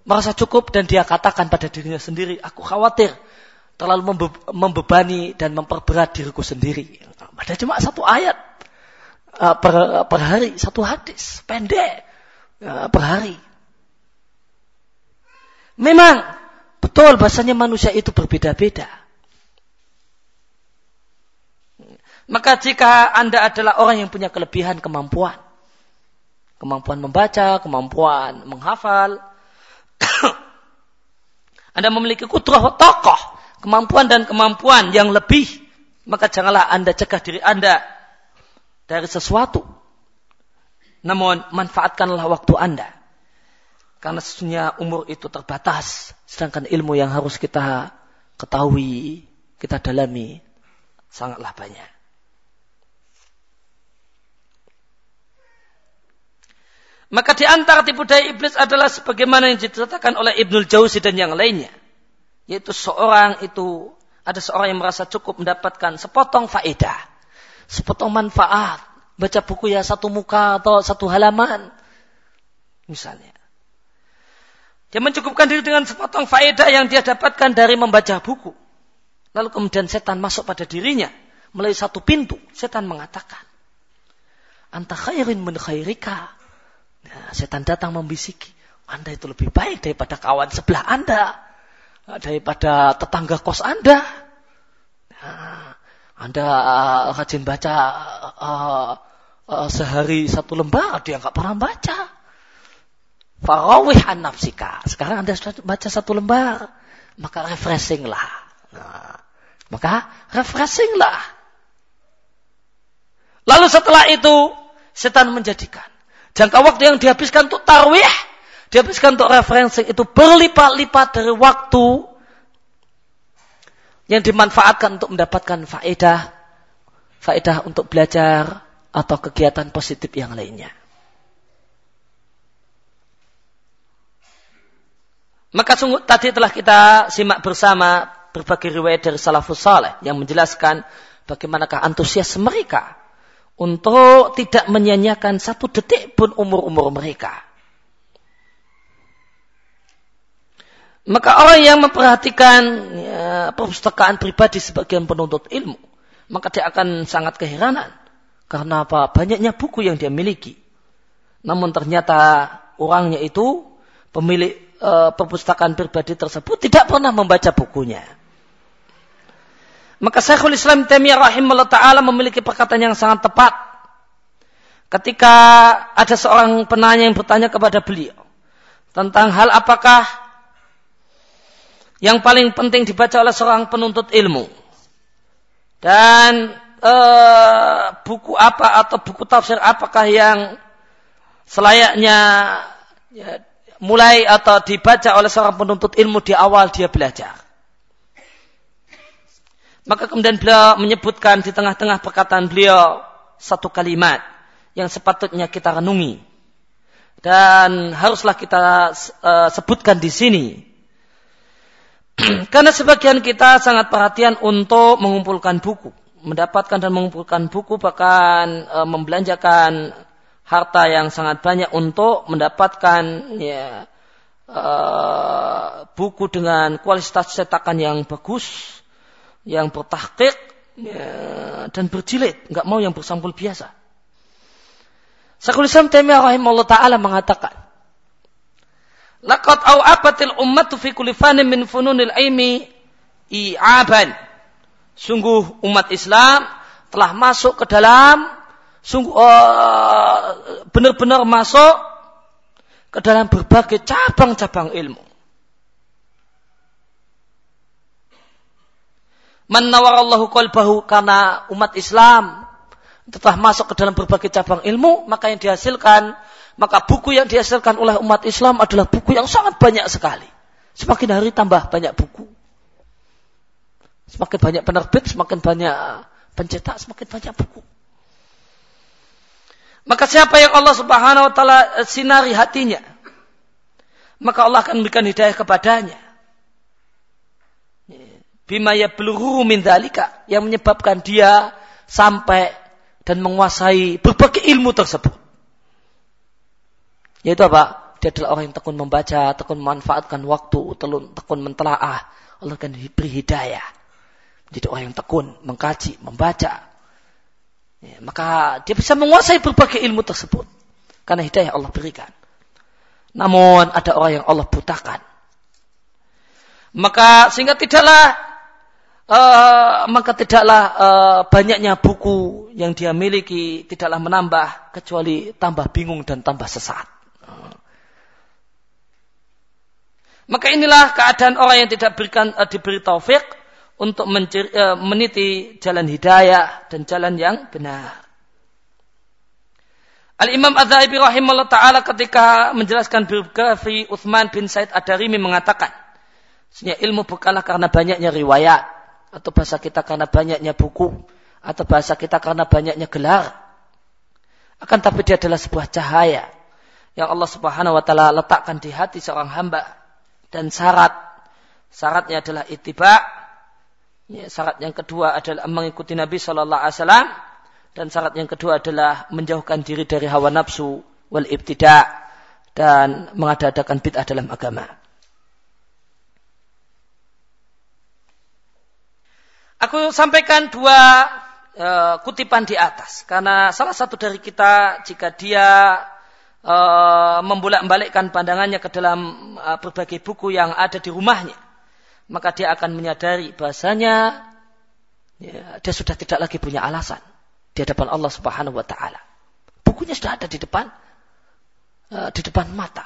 Speaker 1: merasa cukup dan dia katakan pada dirinya sendiri, aku khawatir terlalu membe membebani dan memperberat diriku sendiri. Padahal cuma satu ayat uh, per, per hari, satu hadis pendek uh, per hari. Memang betul bahasanya manusia itu berbeda-beda. Maka jika Anda adalah orang yang punya kelebihan kemampuan, kemampuan membaca, kemampuan menghafal, anda memiliki kudrah tokoh, kemampuan dan kemampuan yang lebih, maka janganlah Anda cegah diri Anda dari sesuatu. Namun manfaatkanlah waktu Anda. Karena sesungguhnya umur itu terbatas, sedangkan ilmu yang harus kita ketahui, kita dalami sangatlah banyak. Maka di antara tipu daya iblis adalah sebagaimana yang diceritakan oleh Ibnul Jauzi dan yang lainnya. Yaitu seorang itu, ada seorang yang merasa cukup mendapatkan sepotong faedah. Sepotong manfaat. Baca buku ya satu muka atau satu halaman. Misalnya. Dia mencukupkan diri dengan sepotong faedah yang dia dapatkan dari membaca buku. Lalu kemudian setan masuk pada dirinya. Melalui satu pintu. Setan mengatakan. Anta khairin min khairika Nah, setan datang membisiki, Anda itu lebih baik daripada kawan sebelah Anda, daripada tetangga kos Anda. Nah, anda uh, rajin baca uh, uh, sehari satu lembar, dia nggak pernah baca. Farawih an nafsika. Sekarang Anda sudah baca satu lembar, maka refreshing. Nah, maka refreshing lah. Lalu setelah itu, setan menjadikan Jangka waktu yang dihabiskan untuk tarwih, dihabiskan untuk referensi itu berlipat-lipat dari waktu yang dimanfaatkan untuk mendapatkan faedah, faedah untuk belajar atau kegiatan positif yang lainnya. Maka sungguh tadi telah kita simak bersama berbagai riwayat dari salafus saleh yang menjelaskan bagaimanakah antusias mereka untuk tidak menyanyiakan satu detik pun umur-umur mereka. Maka orang yang memperhatikan ya, perpustakaan pribadi sebagian penuntut ilmu, maka dia akan sangat keheranan. Karena apa? Banyaknya buku yang dia miliki. Namun ternyata orangnya itu, pemilik e, perpustakaan pribadi tersebut tidak pernah membaca bukunya. Maka Syekhul Islam Taimiyah rahimahullah taala memiliki perkataan yang sangat tepat. Ketika ada seorang penanya yang bertanya kepada beliau tentang hal apakah yang paling penting dibaca oleh seorang penuntut ilmu dan e, buku apa atau buku tafsir apakah yang selayaknya ya, mulai atau dibaca oleh seorang penuntut ilmu di awal dia belajar. Maka kemudian beliau menyebutkan di tengah-tengah perkataan beliau satu kalimat yang sepatutnya kita renungi. Dan haruslah kita uh, sebutkan di sini. Karena sebagian kita sangat perhatian untuk mengumpulkan buku, mendapatkan dan mengumpulkan buku bahkan uh, membelanjakan harta yang sangat banyak untuk mendapatkan ya uh, buku dengan kualitas cetakan yang bagus yang bertahqiq ya, dan berjilid, nggak mau yang bersampul biasa. Syekhul Islam Taimiyah rahimahullah taala mengatakan, Laqad abatil ummatu fi kulli fanin min fununil ilmi i'aban. Sungguh umat Islam telah masuk ke dalam sungguh uh, benar-benar masuk ke dalam berbagai cabang-cabang ilmu. Man nawarallahu qalbahu karena umat Islam telah masuk ke dalam berbagai cabang ilmu, maka yang dihasilkan, maka buku yang dihasilkan oleh umat Islam adalah buku yang sangat banyak sekali. Semakin hari tambah banyak buku. Semakin banyak penerbit, semakin banyak pencetak, semakin banyak buku. Maka siapa yang Allah Subhanahu wa taala sinari hatinya, maka Allah akan memberikan hidayah kepadanya bima yablughu min dalika yang menyebabkan dia sampai dan menguasai berbagai ilmu tersebut. Yaitu apa? Dia adalah orang yang tekun membaca, tekun memanfaatkan waktu, tekun mentelaah. Allah akan beri hidayah. Jadi orang yang tekun mengkaji, membaca. Ya, maka dia bisa menguasai berbagai ilmu tersebut. Karena hidayah Allah berikan. Namun ada orang yang Allah butakan. Maka sehingga tidaklah uh, maka tidaklah uh, banyaknya buku yang dia miliki tidaklah menambah kecuali tambah bingung dan tambah sesat. Maka inilah keadaan orang yang tidak berikan, uh, diberi taufik untuk menciri, uh, meniti jalan hidayah dan jalan yang benar. Al-Imam Az-Zahibi rahimahullah ta'ala ketika menjelaskan biografi Uthman bin Said Ad-Darimi mengatakan, ilmu bukanlah karena banyaknya riwayat, atau bahasa kita karena banyaknya buku. Atau bahasa kita karena banyaknya gelar. Akan tapi dia adalah sebuah cahaya. Yang Allah Subhanahu wa taala letakkan di hati seorang hamba. Dan syarat. Syaratnya adalah ittiba ya, syarat yang kedua adalah mengikuti Nabi Shallallahu alaihi wasallam. Dan syarat yang kedua adalah menjauhkan diri dari hawa nafsu wal ibtida dan mengadakan bid'ah dalam agama. Aku sampaikan dua uh, kutipan di atas karena salah satu dari kita jika dia uh, membolak-balikkan pandangannya ke dalam uh, berbagai buku yang ada di rumahnya, maka dia akan menyadari bahasanya ya, dia sudah tidak lagi punya alasan di hadapan Allah Subhanahu wa taala. Bukunya sudah ada di depan uh, di depan mata.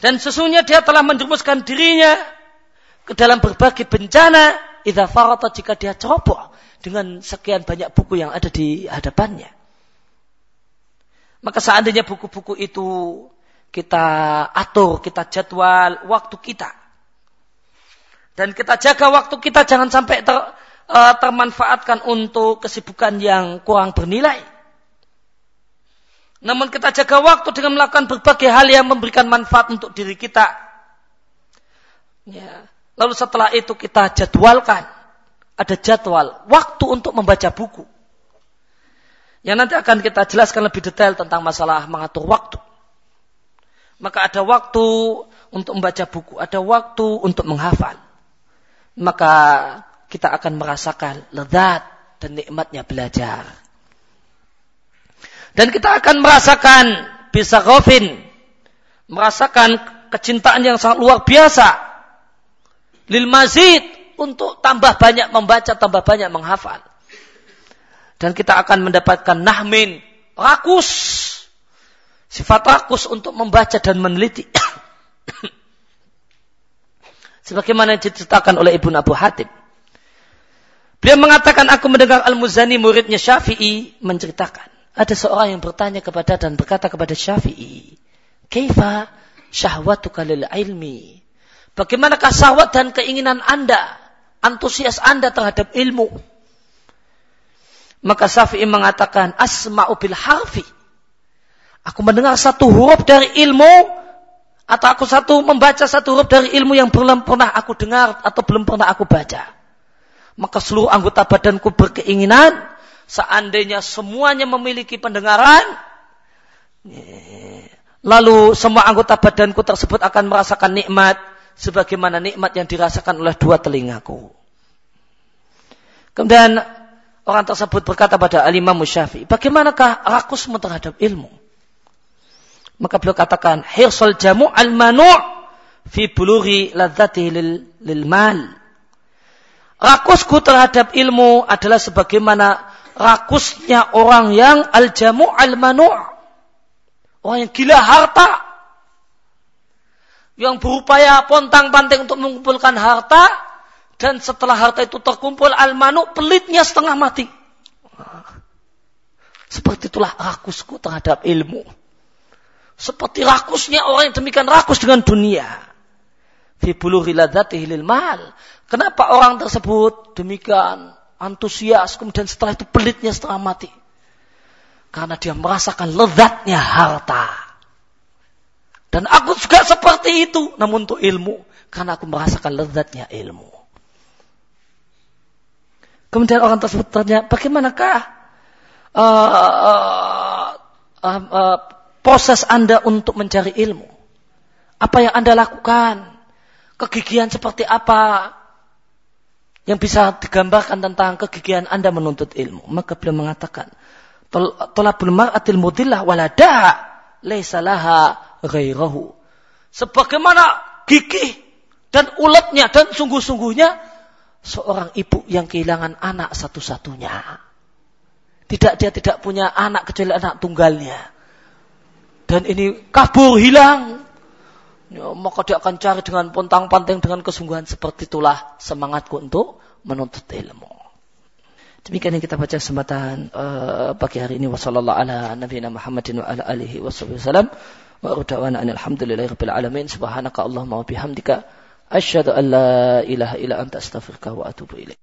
Speaker 1: Dan sesungguhnya dia telah menjerumuskan dirinya ke dalam berbagai bencana idza farata jika dia ceroboh dengan sekian banyak buku yang ada di hadapannya. Maka seandainya buku-buku itu kita atur, kita jadwal waktu kita. Dan kita jaga waktu kita jangan sampai ter, uh, termanfaatkan untuk kesibukan yang kurang bernilai. Namun kita jaga waktu dengan melakukan berbagai hal yang memberikan manfaat untuk diri kita. Ya. Lalu setelah itu kita jadwalkan. Ada jadwal waktu untuk membaca buku. Yang nanti akan kita jelaskan lebih detail tentang masalah mengatur waktu. Maka ada waktu untuk membaca buku, ada waktu untuk menghafal. Maka kita akan merasakan lezat dan nikmatnya belajar. Dan kita akan merasakan bisa gofin, merasakan kecintaan yang sangat luar biasa. Lil mazid untuk tambah banyak membaca, tambah banyak menghafal. Dan kita akan mendapatkan nahmin rakus sifat rakus untuk membaca dan meneliti. Sebagaimana diceritakan oleh Ibnu Abu Hatim. Beliau mengatakan aku mendengar Al-Muzani muridnya Syafi'i menceritakan. Ada seorang yang bertanya kepada dan berkata kepada Syafi'i kaifa syahwatuka lil ilmi bagaimanakah syahwat dan keinginan Anda antusias Anda terhadap ilmu maka Syafi'i mengatakan asma'u bil harfi. Aku mendengar satu huruf dari ilmu atau aku satu membaca satu huruf dari ilmu yang belum pernah aku dengar atau belum pernah aku baca. Maka seluruh anggota badanku berkeinginan seandainya semuanya memiliki pendengaran lalu semua anggota badanku tersebut akan merasakan nikmat sebagaimana nikmat yang dirasakan oleh dua telingaku. Kemudian Orang tersebut berkata pada Alimah Musyafi, bagaimanakah rakusmu terhadap ilmu? Maka beliau katakan, hirsul jamu al-manu' fi buluri ladzati lil, lil mal. Rakusku terhadap ilmu adalah sebagaimana rakusnya orang yang al-jamu al-manu' orang yang gila harta yang berupaya pontang-panting untuk mengumpulkan harta dan setelah harta itu terkumpul al-manu pelitnya setengah mati. Seperti itulah rakusku terhadap ilmu. Seperti rakusnya orang yang demikian rakus dengan dunia. Mal. Kenapa orang tersebut demikian antusias kemudian setelah itu pelitnya setengah mati? Karena dia merasakan lezatnya harta. Dan aku juga seperti itu, namun untuk ilmu. Karena aku merasakan lezatnya ilmu. Kemudian orang tersebut tanya, bagaimanakah uh, uh, uh, uh, proses Anda untuk mencari ilmu? Apa yang Anda lakukan? Kegigihan seperti apa yang bisa digambarkan tentang kegigihan Anda menuntut ilmu? Maka beliau mengatakan, Tolabul mar'atil mudillah walada laisa laha ghairahu. Sebagaimana gigih dan uletnya dan sungguh-sungguhnya seorang ibu yang kehilangan anak satu-satunya. Tidak dia tidak punya anak kecuali anak tunggalnya. Dan ini kabur hilang. Ya, maka dia akan cari dengan pontang-panting dengan kesungguhan seperti itulah semangatku untuk menuntut ilmu. Demikian yang kita baca kesempatan uh, pagi hari ini wasallallahu ala nabiyina Alihi wasallam wa udawana alhamdulillahirabbil alamin subhanaka allahumma wa bihamdika Asyhadu an la ilaha illa anta astaghfiruka wa atubu ilaik.